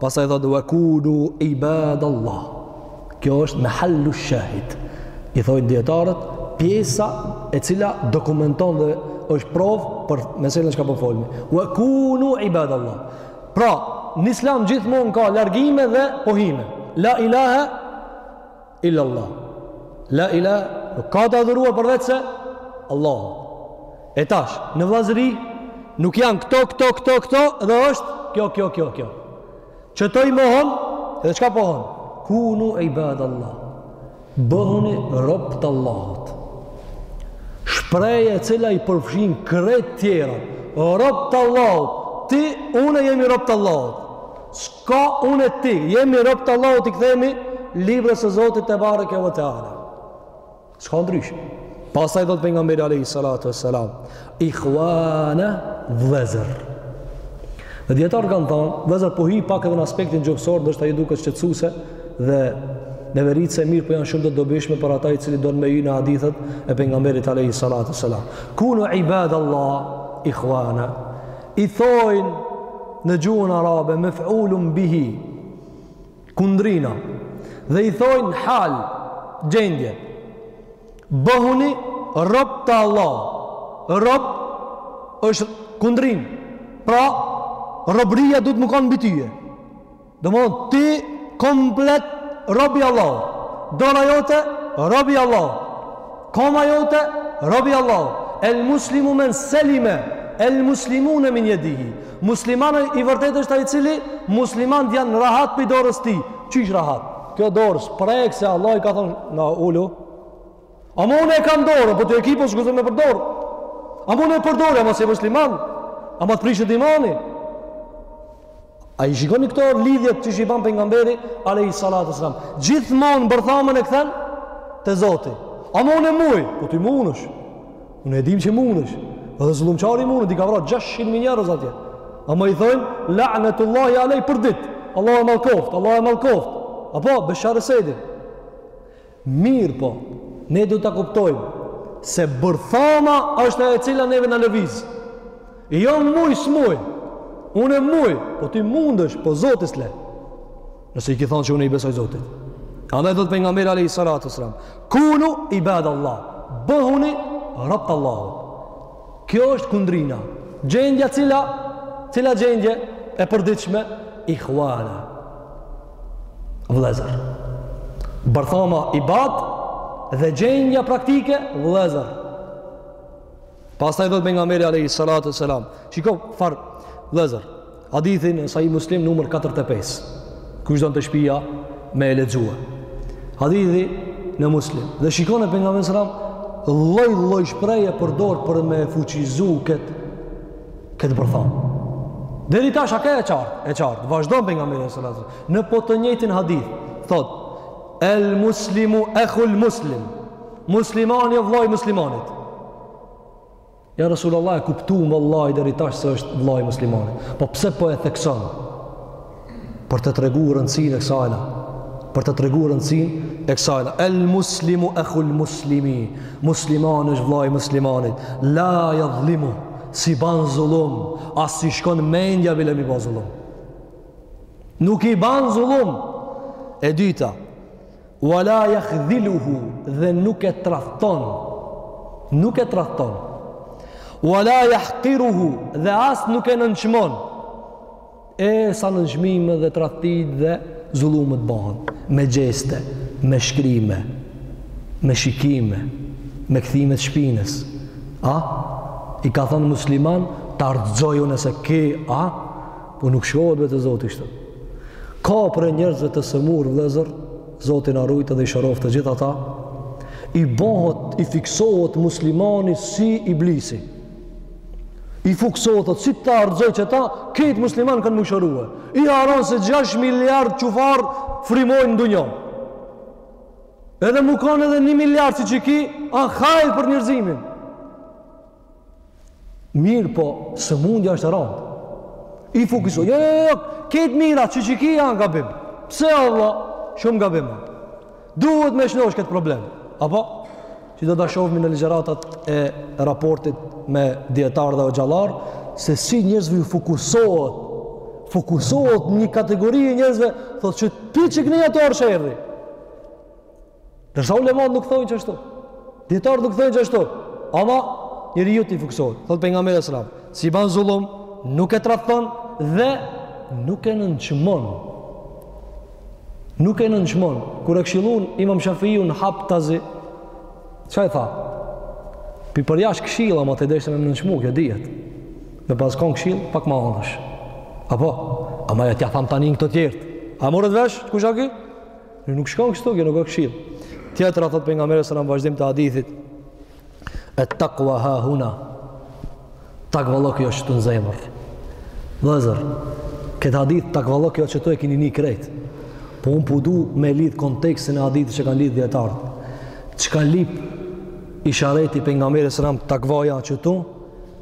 Pastaj thotë wa kunu ibadallah. Kjo është mehallu shahid. I thojnë dijetarët pjesa e cila dokumenton dhe është provë për meselën çka po folmi. Wa kunu ibadallah. Pra, në Islam gjithmonë ka largime dhe pohime. La ilaha illallah la ila nuk ka të adhuruar përveç se Allahut e tash në vllazëri nuk janë këto këto këto këto dhe është kjo kjo kjo kjo qeto i mohon edhe çka pohon kunu ibadallah bëhuni rob të Allahut shprehje e cila i përfshin krejt tjerat rob të Allahut ti unë jemi rob të Allahut S'ka unë e ti, jemi rob të Allahut i kthehemi librit të Zotit tebareke ve teala. S'ka ndryshe. Pastaj thot pejgamberi alayhi salatu wassalam, ikhwana vllezër. Dhe dijetarët kanë thonë, vllezër po hi pak edhe në aspektin gjuhësor, ndoshta ju duket shqetësuse dhe nervitëse mirëpo janë shumë të dobishme për atë i cili don me hy në hadithet e pejgamberit alayhi salatu wassalam. Kunu ibadallah, ikhwana, i thojnë në gjuhën arabe mef'ulun bihi kundrina dhe i thojnë hal gjendje bëhuni rob të Allahut rob është kundrinë pra robria duhet me konë mbi tye Domethon ti komplet rob i Allahut. Dora jote rob i Allahut. Koma jote rob i Allahut. El muslimu men selime el muslimune min yadihi. Muslimani i vërtetë është ai i cili muslimant janë rahat prej dorës tij. Qysh rahat. Kjo dorës s'prek se Allahu i ka thonë na ulu Ama unë e kam dorën, po ti e ki po s'guxon me përdorë. Ama unë e përdori, ama s'je musliman, ama të prishet imani. A i shikoni këto lidhje qysh i ban pejgamberi, alejhi salatu selam. Gjithmonë bërthamën e kthen te Zoti. Ama unë muj, po ti munesh. Unë e di që munesh. Edhe zullumqari mun, i ka vra 600 mij njerëz atje. Ama i thojnë, la'netullahi alejh për ditë. Allah e mallkoft, Allah e mallkoft. Apo, Beshar Esedin. Mirëpo, ne duhet ta kuptojmë se bërthama është ajo e cila nevet na lëviz. E jo muj s'muj. Unë muj, po ti munesh, po Zoti s'le. Nëse i ke thonë se unë i besoj Zotit. Andaj thot pejgamberi alejhi salatu selam, "Kunu ibad Allah, bëhuni robt e Allahut." Kjo është kundrina. Gjendja cila, cila gjendje e përditshme ihuana. Vëllazër. Bërthama ibad dhe gjendja praktike vëllazër. Pastaj thot pejgamberi alejhi salatu selam. Shiko çfar vëllazër. Hadithi në Sahih Muslim numër 45. Kush don te shpija me e lexu. Hadithi në Muslim. Dhe shikone pejgamberi sallallahu alajhi wasallam lloj lloj shprehje përdor për me fuqizu kët kët bërtham. Deri tash a ka e qartë, e qartë. Vazhdon pejgamberi sallallahu alajhi wasallam në po të njëjtin hadith. Thot El muslimu ekhul muslim. Muslimani është vllai i muslimanit. Ja Resulallah e kuptuam vallahi deri tash se është vëllai i muslimanit. Po pse po e thekson? Për të treguar rëndësinë e kësajna. Për të treguar rëndësinë e kësajna. El muslimu ekhul muslimi. Muslimani është vëllai i muslimanit. La jadhlimuhu. S'i ban zullum. As s'i shkon mendja bile m'i bo zullum. Nuk i ban zullum. E dyta. Wa la yakhdhiluhu dhe nuk e trafton. Nuk e trafton. Wa la yahqiruhu dhe as nuk e nënçmon. E sa nënçmime dhe traftit dhe zullumet bëhen me gjeste, me shkrime, me shikime, me kthime të shpinës. A i ka thënë musliman ta rrëzojë nëse ke, a Po nuk shkohet te Zoti kështu. Ka prej njerëzve të sëmurë vëllezër, Zoti na ruajt dhe i shëroft të gjithë ata. I bëhet, i fiksohet muslimani si iblisi. I fiksohet o si ta harxhoj qeta, këtë musliman kam me u shëru. I harron se 6 miliard qufar frymojnë në dunja. Edhe me kanë edhe 1 miliard si qiky, â hajr për njerëzimin. Mirëpo, sëmundja është rëndë. I fokusohet, jo, jo, jo, krejt mira, si qiky janë gabim. Pse vallah, shumë gabim. Duhet me e shnosh këtë problem. Apo? Që do ta shofmi në ligjëratat e raportit me dijetarë dhe hoxhallarë, se si njerëzve ju fokusohet, fokusohet një kategori e njerëzve, thotë që ti që këni e të orë sherri. Ndërsa ulemat nuk thojnë qashtu. Dijetarët nuk thojnë qashtu. Ama, njeriut i fiksohet. Thotë Pejgamberi selam. S'i ban zullum, nuk e tradhton dhe nuk e nënçmon. Nuk e nënçmon. Kur e këshillon, imam Shafiu haptazi. Çka e tha? Pi përjashtë këshila, ama ti deshe me m'nënçmu, kjo dihet. Me pas kon këshil, pak ma anësh. Apo? Ama ja t'ja tham tani në këta tjertë. A e morët vesh? Kush â kjo? Në nuk shkon kështu, kjo nuk o këshill. Tjetra thot pejgamberi selam vazhdim të hadithit et takwa ha huna. Takvalloku o qëtu në zemër. Vëllezër, këtë hadith takvalloku o qëtu e keni ni krejt. Po un po du me e lidh kontekstin e hadithit që e kanë lidh dijetarët. Çka lip ishareti pejgamberi selam takvaja qëtu?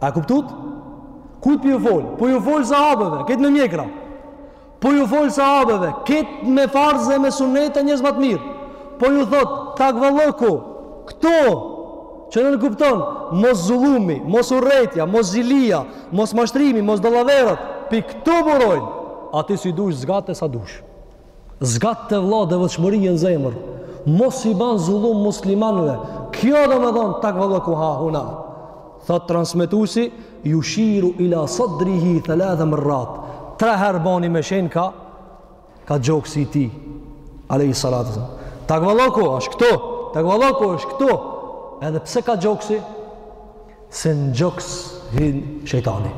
A e kuptut? Kujt pi ju folë? Po ju folë sahabeve, këtë me mjekra. Po ju folë sahabeve, këtë me farzë dhe me sunete njerëz ma të mirë. Po ju thotë, takvalloku, këto, që nënkupton, mos zullumi, mos urrejtja, mos zilia, mos mashtrimi, mos dallaveret, pi këto burojnë, a ti si dush zgate sa dush. Zgate vlla devotshmëria n' zemër mos i ban zullum muslimanëve kjo domethënë takvalluku ha huna thot transmetuesi yushiru ila sadrihi thalatha marrat tre herë bani me shenjë kah kah gjoksi i tij alayhi salatu wasalam takvalluku është këtu takvalluku është këtu edhe pse kah gjoksi Se në gjoks hin shejtani.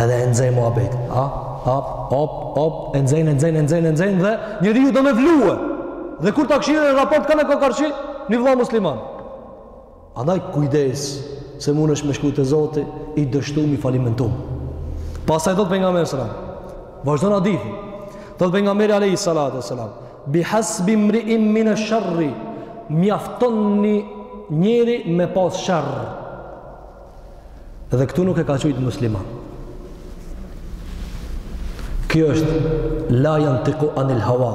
Edhe e nxej muhabetin. A? A? Op, op, e nxej, e nxej, e nxej, e nxej dhe njeriu do me vlue. Dhe kur ta kshyrë në raport kanë e ka karshi një vëlla musliman. Andaj kujdes se mund është me shku te Zoti i dështum i falimentum. Pastaj thotë Pejgamberi selam. Vazhdon hadithi. Thotë Pejgamberi a.s. Bi hasbi mri'in min e sharri, mjafton një njeri me pas sharr. Dhe këtu nuk e ka qujt musliman. Kjo është la jentiku anil hawa,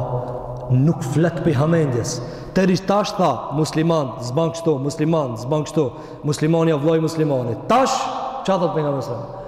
nuk flet prej hamendjes. Deri tash tha, muslimani s'ban kështu, muslimani s'ban kështu, muslimani a vllai muslimanit. Tash, ça thot pejgamberi, muslimani?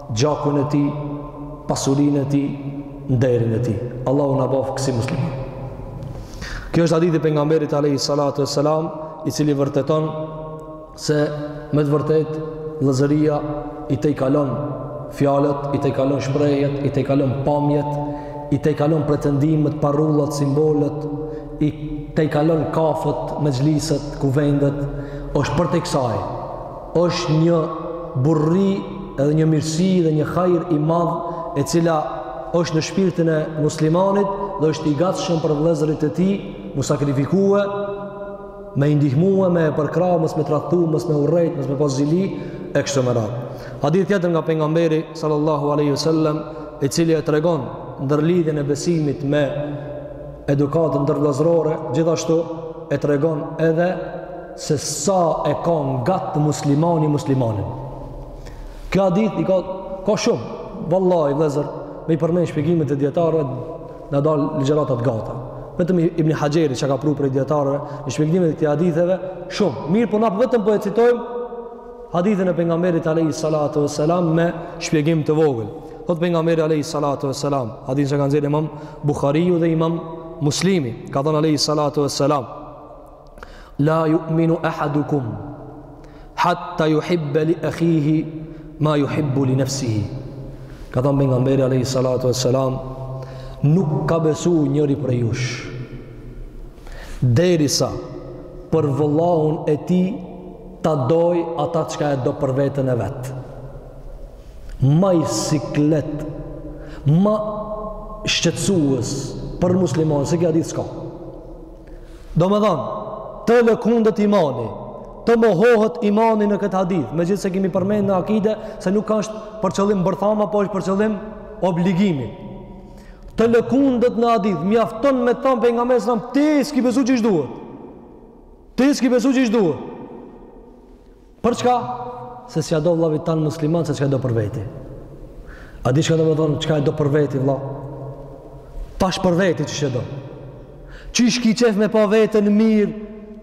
gjakun e tij, pasurinë e tij, nderin e tij. Allahu na bëftë kësi muslimanë. Ky është hadithi i pejgamberit alayhi salatu wassalam, i cili vërteton se me të vërtetë vëllazëria i tejkalon fjalët, i tejkalon shprehjet, i tejkalon pamjet, i tejkalon pretendimet, parullat, simbolet, i tejkalon kafet, mexhliset, kuvendet, është përtej kësaj. është një burrni edhe një mirësi dhe një hajr i madh e cila është në shpirtin e muslimanit dhe është i gatshëm për vëllezërit e tij, mu sakrifikue, me i ndihmue, me e përkrahë, mos me tradhtu, mos me urrejt, mos me pas zili e kështu me radhë. Hadith tjetër nga pejgamberi sallallahu alaihi wasallam, i cili e tregon ndërlidhjen e besimit me edukatën ndërvëllazërore, gjithashtu e tregon edhe se sa e ka ngat muslimani muslimanin. Ky hadith i ka ka shumë, vallahi vëllazër, me i përmend shpjegimet e dijetarëve na dalin ligjërata të gata. Vetëm Ibn Haxheri çka ka pru prej dijetarëve në shpjegimin e këtyre haditheve, shumë. Mirëpo na vetëm po e citojmë hadithin e pejgamberit alayhi salatu vesselam me shpjegim të vogël. Thot pejgamberi alayhi salatu vesselam, hadith që e ka nxjerr Imam Buhariu dhe Imam Muslimi, ka thënë alayhi salatu vesselam, La ju'minu ehadukum, hatta juhibbe li ekhihi, ma juhibbu li nefsihi. Ka thonë pejgamberi, alejhi salatu ve selam, nuk ka besu njëri prej jush. Derisa për vëllaun e tij ta dojë ata çka e do për veten e vet. Ma i siklet, ma shqetsues për muslimanin, se ky hadith s'ka. Domethanë, të lëkundet imani, të mohohet imani në këtë hadith, megjithëse kemi përmend në akide, se nuk është për qëllim bërthama, po është për qëllim obligimi. Të lëkundet në hadith, mjafton me than pejgamberi alejhi selam, ti s'ki besu qysh duhet. Ti s'ki besu qysh duhet. Për çka? Se s'ja do vllavit tand musliman, se çka e do për veti. A di çka do me thanë, çka e do për veti, vla? Tash për veti qysh e do. Qysh ki qejf me pa veten mirë,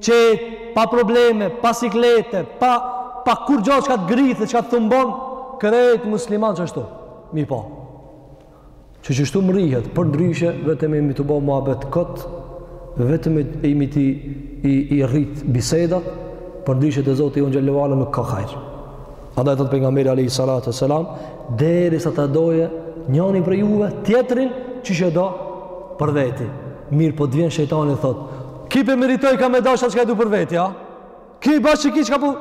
qetë, pa probleme, pa siklete, pa, pa kurgjo çka të grith, çka të thumbon, krejt muslimanët qashtu mi pa. Që qështu mrrihet, përndryshe, vetëm jemi tu bo muhabet kot, vetëm jemi tu i, i rritë bisedat, përndryshe te Zoti ynë xhel-le ve ala nuk ka hajr. Andaj thotë Pejgamberi, alejhi salatu ue selam, derisa ta dojë njëni prej juve, tjetrin, qysh e do për veti. Mirë, po të vjen shejtani, thotë, ky pe meriton ka me dashta çka du për veti, a? Ky bash qiky çka po...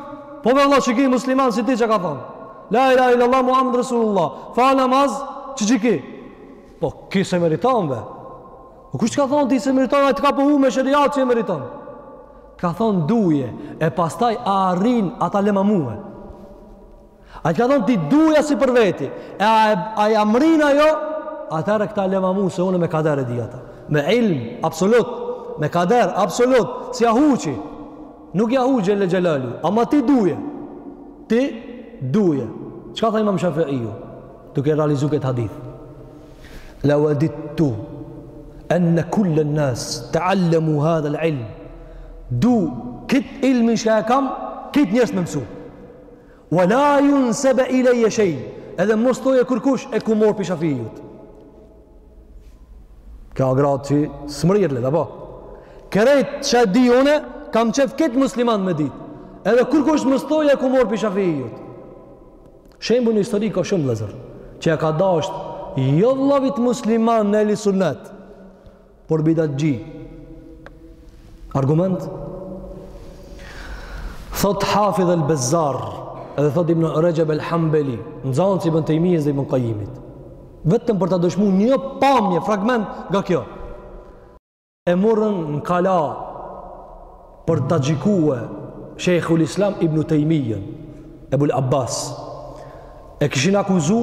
Po me Allah qiky musliman si ti që ka thonë. La ilahe il-lallah Muhammedun Resulullah. Fal namaz qiky. Po, ky s'e meriton be. Po kush t'ka thonë ty s'e meriton, a të ka pru po me sheriat që e meriton. T'ka thonë duje, e pastaj a arrin ata lema mue. A t'ka thonë ti duje si për veti, e a, e, a i mrrin ajo, atëherë këta lema mu se une me kader e di ata. Me ilm, absolut, me kader, absolut, s'ja huqi, nuk ja huqi xhel-le xhelaluhu, ama ti duje, ti duje. Çka tha imam Shafiiju, duke realizu këtë hadith? Le uedidtu, enne kul-len nas, teal-lemu hadhel ilm, du, këtë ilmin çka e kam, krejt njerëz me mësu. Wa la yunsaba ilayya shay. Edhe mos thojë kërkush e kum morr pi Shafiut. Kjo gradë qi s'mrrihet lehtë, apo? Krejt çka di une, kam qejf krejt muslimant me dit. Edhe kërkush mos thojë e kum morr pi Shafiut. Shembull në histori ka shumë vëllazër që ia ka dasht jo vllavit musliman në Ehli Sunnet, Por bidatxhi. Argument? Thot Hafidh el Bezzar, edhe thot Ibn Rajab el Hambeli, nxënës i Ibn Taymiyyes dhe Ibn Qayyimit. Vetëm për ta dëshmu një pamje, fragment nga kjo. E murrën në kala për ta gjykue Shejhul Islam Ibn Tejmijën, Ebul Abbas, e kishin akuzu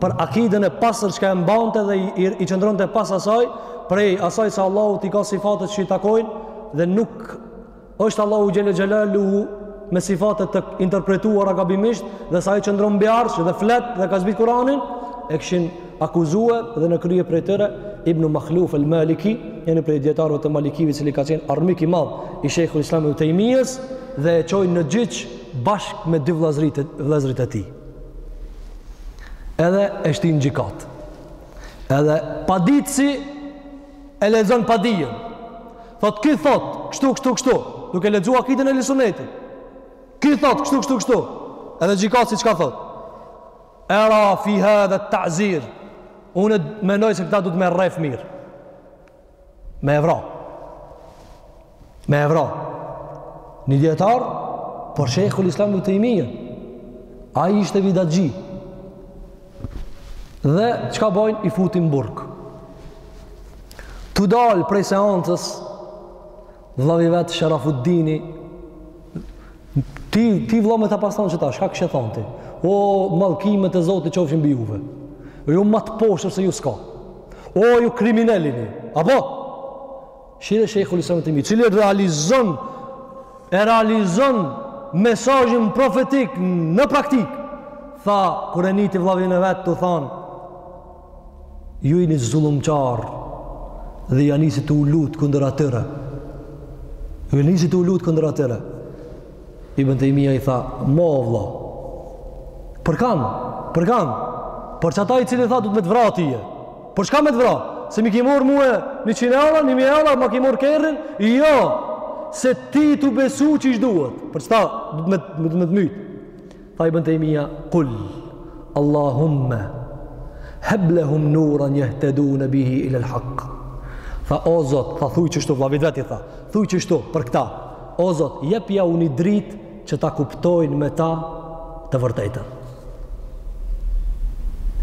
për akiden e pastër çka e mbante dhe i, i, i qëndronte pas asaj, prej asaj se Allahu i ka sifatet që i takojnë dhe nuk është Allahu Xhel-le Xhelaluhu me sifatet të interpretuara gabimisht dhe se ai qëndron mbi Arsh dhe flet dhe ka zbrit Kuranin, e kishin akuzue dhe në krye prej tyre Ibn Makhluf el Maliki, njëni prej dijetarëve të Malikive, i cili ka qenë armik i madh i Shejhul Islam Ibn Tejmijës dhe e çojnë në gjyq bashkë me dy vllazrit, vllazrit e tij. Edhe e shtinë në gjykatë. Edhe paditësi e lexon padinë. Thot, ky thot, kështu, kështu, kështu, duke lexu akiden e Ehli Sunetit. Ky thot, kështu, kështu, kështu. Edhe gjykatësi çka thot. Era fihadha at-ta'zir Unë mendoj se këta duhet me rref mirë. Me evra. Me evra. Një dijetar, për Shejhul Islam Ibn Tejmijen. Ai ishte bidatçi. Dhe, çka bojnë, i futin n'burg. Tu dalë prej seancës, Vllavi vet Sharafuddini ti, ti vlla me ta pas thon që tash, çka kishe thon ti? O mallkimet e Zotit qofshin mbi juve. Ju ma të poshtër se ju s'ka. O ju kriminelë jeni. A po shihe Shejhul Islam Ibn Tejmije, i cili realizon e realizon mesazhin profetik në praktikë, tha, kur e niti vllavin e vet tu thanë, Ju jeni zullumqar dhe ja nisi tu u lut kundër atyre. Ja nisi tu u lut kundër atyre. Ibn Tejmija i tha, mo o vlla, për kan, për kan, për qata i cili tha duhet me të vra tije, për çka me të vra, se m'i ki marr mue njëqind eura, një mijë eura, ma ki marr kerrin, jo, se ti tu besu qysh duhet, për qita duhet me të mytë, Tha Ibn Tejmija, Kul, Allahumme, heb lehum nuran jehtedune bihi ilel hak. Tha, o Zot, tha thuj qështu, vllavit vet tha, thuj qështu për këta, o Zot, jepjau një dritë që ta kuptojnë me ta të vërtetën.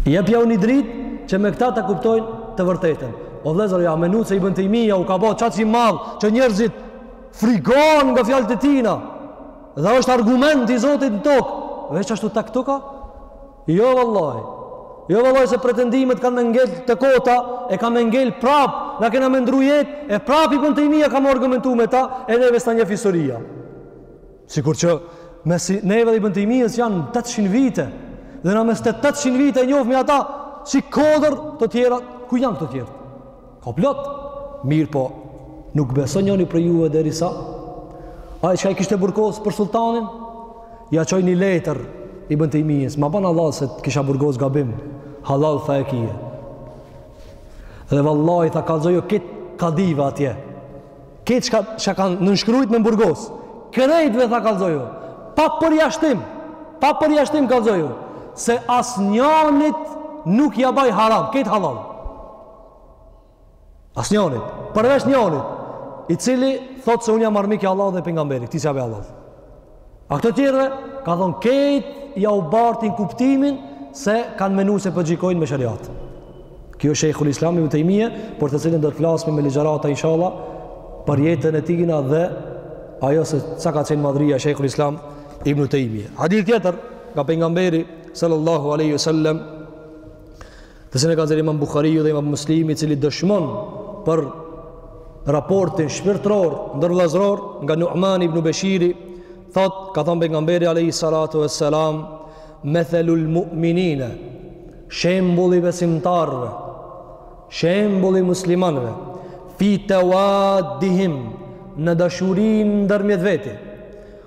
Jepjau një dritë që me këta ta kuptojnë të vërtetën. O vllezër, a menut se Ibn Tejmija u ka bo kaq i madh që njerëzit frigohen nga fjalët e tina. Dhe është argumenti i Zotit në tokë, veç ashtu tak-tuka? Jo vallahi. Jo vallahi se pretendimet kanë me ngel të kota, e ka me ngel prap, na kena me ndrru jetë, e prap Ibn Tejmija ka m'u argumentu me ta, e neve s'na njeh historia. Sikur që mes neve dhe Ibn Tejmijes janë 800 vite, dhe na mes të 800 vite e njofmi ata, si kodër të tjera, ku janë të tjera? Ka plot, mirëpo, nuk beson njani prej juve derisa ai çka i kishte burgos për sultanin, ja çoj një letër Ibn Tejmijes, ma ban hallall se të kisha burgos gabim, hallall tha e kije. Dhe vallaj, tha kallzoju krejt kadive atje, krejt çka, çka kanë nënshkrujt me m'burgos, krejtve tha kallzoju, pa përjashtim, pa përjashtim kallzoju, se as njanit nuk ja baj haram, krejt hallall. As njonit, përveç njonit, i cili thotë se unë jam armik i Allahut dhe pejgamberit, këti qabe Allah. A këto tjera, ka thonë, kejt jau bartin kuptimin se kanë menu se po gjykojnë me sheriat. Kjo është Sheikhul Islam ibn Taymija, për të cilin do të flasim në ligjërata inshallah për jetën e tij dhe ajo se çka ka thënë madhëria Sheikhul Islam ibn Taymija. Hadith tjetër nga pejgamberi sallallahu alaihi wasallam Të cilin e ka nxjerrë Imam Buhariu dhe Imam Muslimi, i cili dëshmon për raportin shpirtëror ndërvëllazëror nga Nu'man ibn Bashiri, thot ka thënë pejgamberi alayhi salatu vesselam, "Mathalul mu'minina" shembulli i besimtarëve, shembulli i muslimanëve fi tawaddihim në dashurinë ndërmjet veti.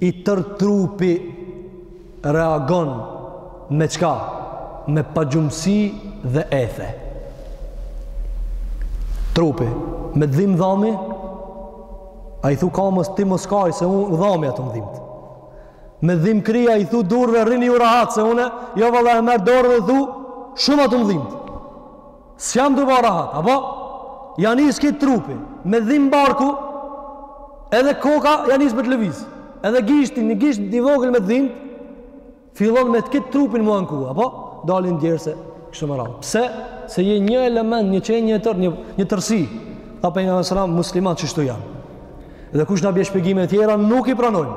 I tërë trupi reagon me çka? Me pagjumësi dhe ethe. Trupi, me të dhimë dhami, a i thu kamës ti mos kaj se unë dhami a tu m'dhimt. Me dhimë kryja a i thu durve rrini ju rahat se une, jo valla e merr dorën dhe thu shumë a tu m'dhimt. S'jam duke ba rahat, apo? Ja nis krejt trupi, me dhimë barku, edhe koka ja nis me të lëvizë. Edhe gishti, një gisht i vogël me dhimë, fillon me t'krejt trupin m'u anku, apo? Dalin djersë s'ki hiç më rahat. Pse? Se je një element, një qenë, një tërë, një, një tërsi. Tha pejgamberi alejhi selam, muslimant qështu janë. Dhe kush na bje shpjegime tjera, nuk i pranojmë.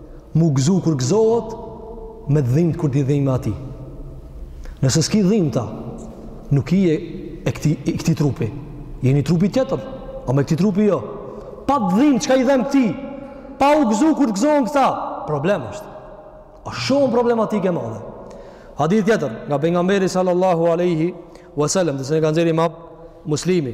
M'u gëzu kur gëzohet, me të dhimbtë kur t'i dhimbë atij. Nëse s'ki dhimbta, nuk je i këtij, i këtij trupi. Je i një trupi tjetër, ama i këtij trupi jo. Pa të dhimbë, çka i dhem këtij? Pa u gëzu kur të gëzohen këta? Problem është. A shumë problematikë e madhe. Hadith tjetër, nga pejgamberi sallallahu aleyhi wasallam, të cilin e ka nxjerrë Imam Muslimi.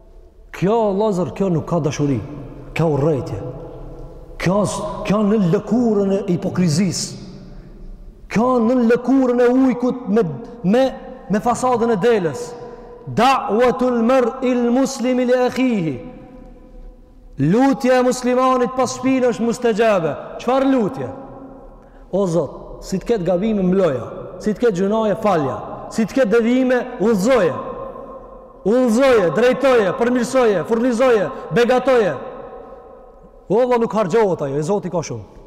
Kjo vllazër, kjo nuk ka dashuri, ka urrejtje. Kjo është, kjo në lëkurën e hipokrizisë. Kjo në lëkurën e ujkut me, me, me fasadën e deles. Da'wetul mer'il muslimi li ekhihi. Lutja e muslimanit pas shpinë është mustexhabe. Çfarë lutje? O Zot, si të ketë gabime mbuloja, si të ketë gjynahe falja, si të ketë devijime udhëzoje. Udhëzoje, drejtoje, përmirësoje, furnizoje, begatoje. Vallah nuk harxhohet ajo, e Zoti ka shumë.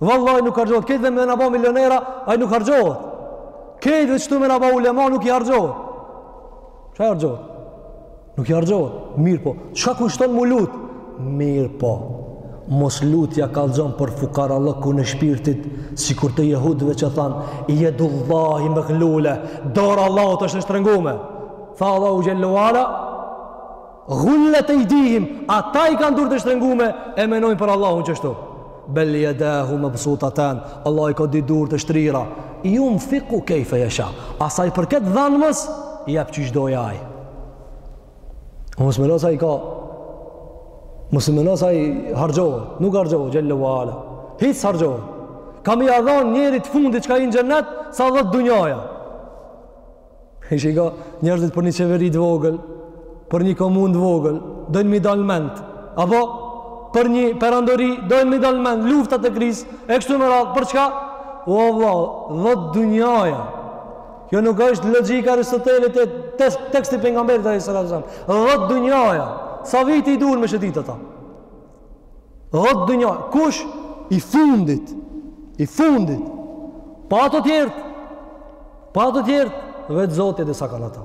Vallahi nuk harxhohet, krejt edhe me na bë milionera, ai nuk harxhohet. Krejt edhe qështu me na bë ulema nuk i harxhohet. Çka i harxhohet? Nuk i harxhohet. Mirëpo, çka kushton mu lut? Mirëpo mos lutja kallxon për fukarallëkun e shpirtit, sikur të jehudive që thanë, "Yedullahi maghlula", dora e Allahut është e shtrëngume. Tha Allahu xhelle ue ala, "Ghullat aydihim", ata i kanë durt të shtrëngume e menojnë për Allahun qështu. Bel yadahu mabsutatan, Allahu i ka dy dur të shtrira. Yunfiku kayfa yasha. Sa i përket dhanmes, jap çish dojë ai. Mos meno sa i ka. Mos meno se i harxhohet, nuk harxhohet xhelle ue ala. Hiç s'harxhohet. Ka me ia dhon njerit të fundit çka hin në xhenet, sa dhetë dunjaja. Shiko njerëzit për një qeveri të vogël, për një komunë të vogël, dojn me i dal mend. Apo për një perandori dojn me i dal mend, lufta e krizë, e kështu me radhë, për çka? O Allah, dhetë dunjaja. Kjo nuk është logjika e Aristotelit, teksti i pejgamberit alayhi salatu wassalam. Dhetë dunjaja. Sa vite i duhen me shëtit ata? Dhetë dunjaja. Kush i fundit? I fundit. Pa ato të tjerë. Pa ata të tjerët vetë Zoti e di sa kanë ata.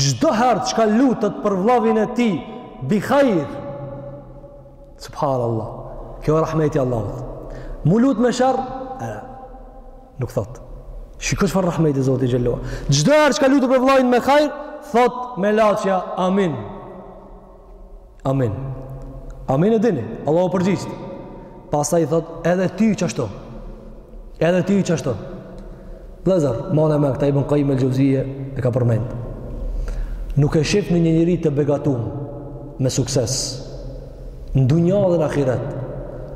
Çdo herë çka lutet për vllavin e tij, bi khair. Subhanallah. Kjo është rahmeti i Allahut. Mu lut me sherr, nuk thot. Shiko çfarë rahmeti i Zotit xhelle ue ala. Çdo herë çka lutet për vllavin me khair, thot melaqja amin. Amin. Amin e dini, Allahu u përgjigjtë. Pastaj thot, edhe ty qashtu. Edhe ty qashtu. Vëllezër, mane me këta Ibn Kajim el Xheuzije e ka përmend. Nuk e shifni një njeri të begatum, me sukses. Në dunja dhe në ahiret.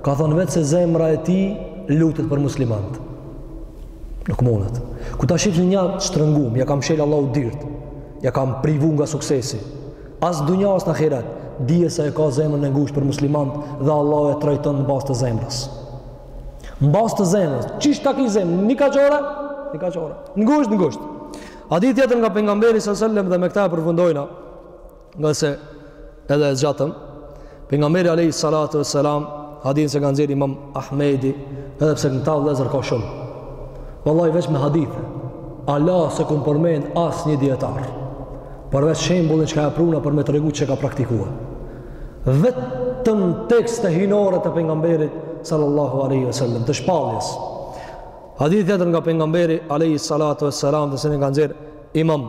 Ka thonë veç se zemra e tij lutet për muslimant. Nuk mundet. Kur ta shifni nja shtërëngum, ja ka mshel Allahu dyrt, ja ka privu nga suksesi, As në dunja as në ahiret, dije se e ka zemrën e ngushtë për muslimant dhe Allahu e trajton në bazë të zemrës. Në bazë të zemrës, çish ta ki zemrën, një kaqore, një kaqore. Ngushtë, ngushtë. Hadith tjetër nga pejgamberi sallallahu alajhi wasallam dhe me këtë e përfundojna, ngase edhe e zgjatëm. Pejgamberi alayhi salatu wassalam hadithin e ka nxerr Imam Ahmedi, edhe pse n'këta vëllezër ka shumë. Vallai veç me hadithe. Hala s'e kum përmend asnjë dijetar. Përveç shembullin çka e pruna për me tregu që e ka praktiku. Vetëm tekste hyjnore të pejgamberit sallallahu alaihi wasallam të shpalljes. Hadith tjetër nga pejgamberi alayhi salatu wassalam, të cilin e ka nxerr Imam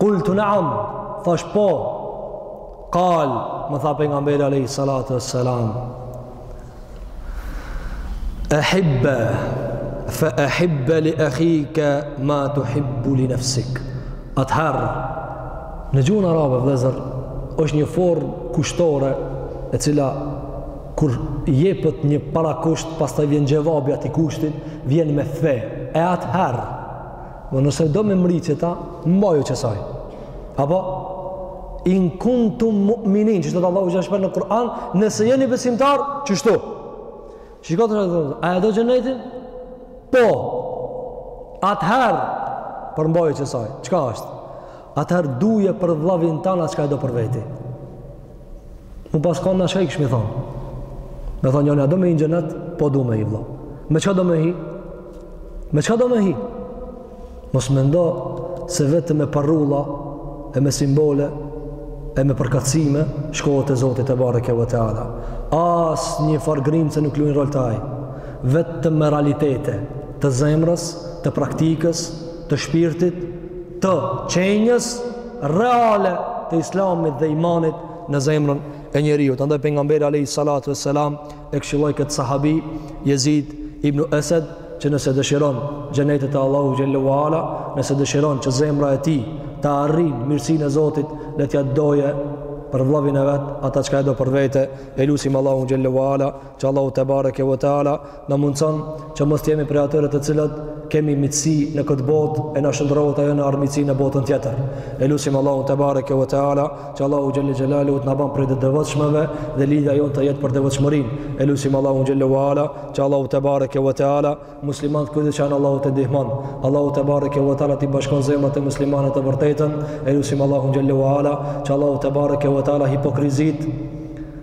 Kultu naam, thashë po, kal, më tha pejgamberi alejhi salatu ve selam, ehibbe, fe ehibbe li ehike ma tuhibbu li nefsik. Atëherë, në gjuhën arabe, vllezër, është një formë kushtore, e cila, kur jepet një parakusht, pastaj vjen xhevabi i kushtit, vjen me fe, e atëherë, Po nëse do me mrri qeta, mbaju qesaj. Apo, in kuntum mu'minin, që e thotë Allahu aq shpesh në Kur'an, nëse jeni besimtarë, qështu. Shiko tash qështu, a e do xhenetin? Po, atëherë, përmbaju qesaj, çka është? Atëherë duje për vllavin tand çka e do për veti? Me pas konë n'shka i kishim thonë. Me thonë, njonit, a do me hi në xhenet? Po du me hi vlla. Me çka do me hi? Me çka do me hi? Mos mendo se vetëm me parulla e me simbole e me përkatësime shkohet te Zoti tebareke ve teala. Asnjë far grimce nuk lun rol te Ai. Vetëm me realitete të zemrës, të praktikës, të shpirtit, të qenjës reale të islamit dhe imanit në zemrën e njeriut. Andaj pejgamberi alejhi salatu ve selam e këshilloi këtë sahabi, Jezid ibn Esed, që nëse dëshiron xhenetet e Allahut xhelle ve ala, nëse dëshiron që zemra e tij ta arrin mirësinë e Zotit, le t'ia doje për vllavin e vet ata çka e do për vete, e lusim Allahun xhelle ve ala, që Allahu tebareke ve teala, Na mundëson që mos të jemi prej atyre të cilët kemi miqësi në kët botë e na shndrohet ajo në armiqësi në botën tjetër. E lusim Allahun tebareke ve teala, që Allahu xhelle xhelaluhu të na bën prej të devotshmëve dhe lidhja jonë të jetë për devotshmërinë. E lusim Allahun xhelle ve ala, që Allahu tebareke ve teala muslimanët kudo që janë Allahu t'i ndihmon. Allahu tebareke ve teala t'i bashkon zemrat e muslimanëve te e vërteta. E lusim Allahun xhelle ve ala, që Allahu tebareke ve teala hipokrizit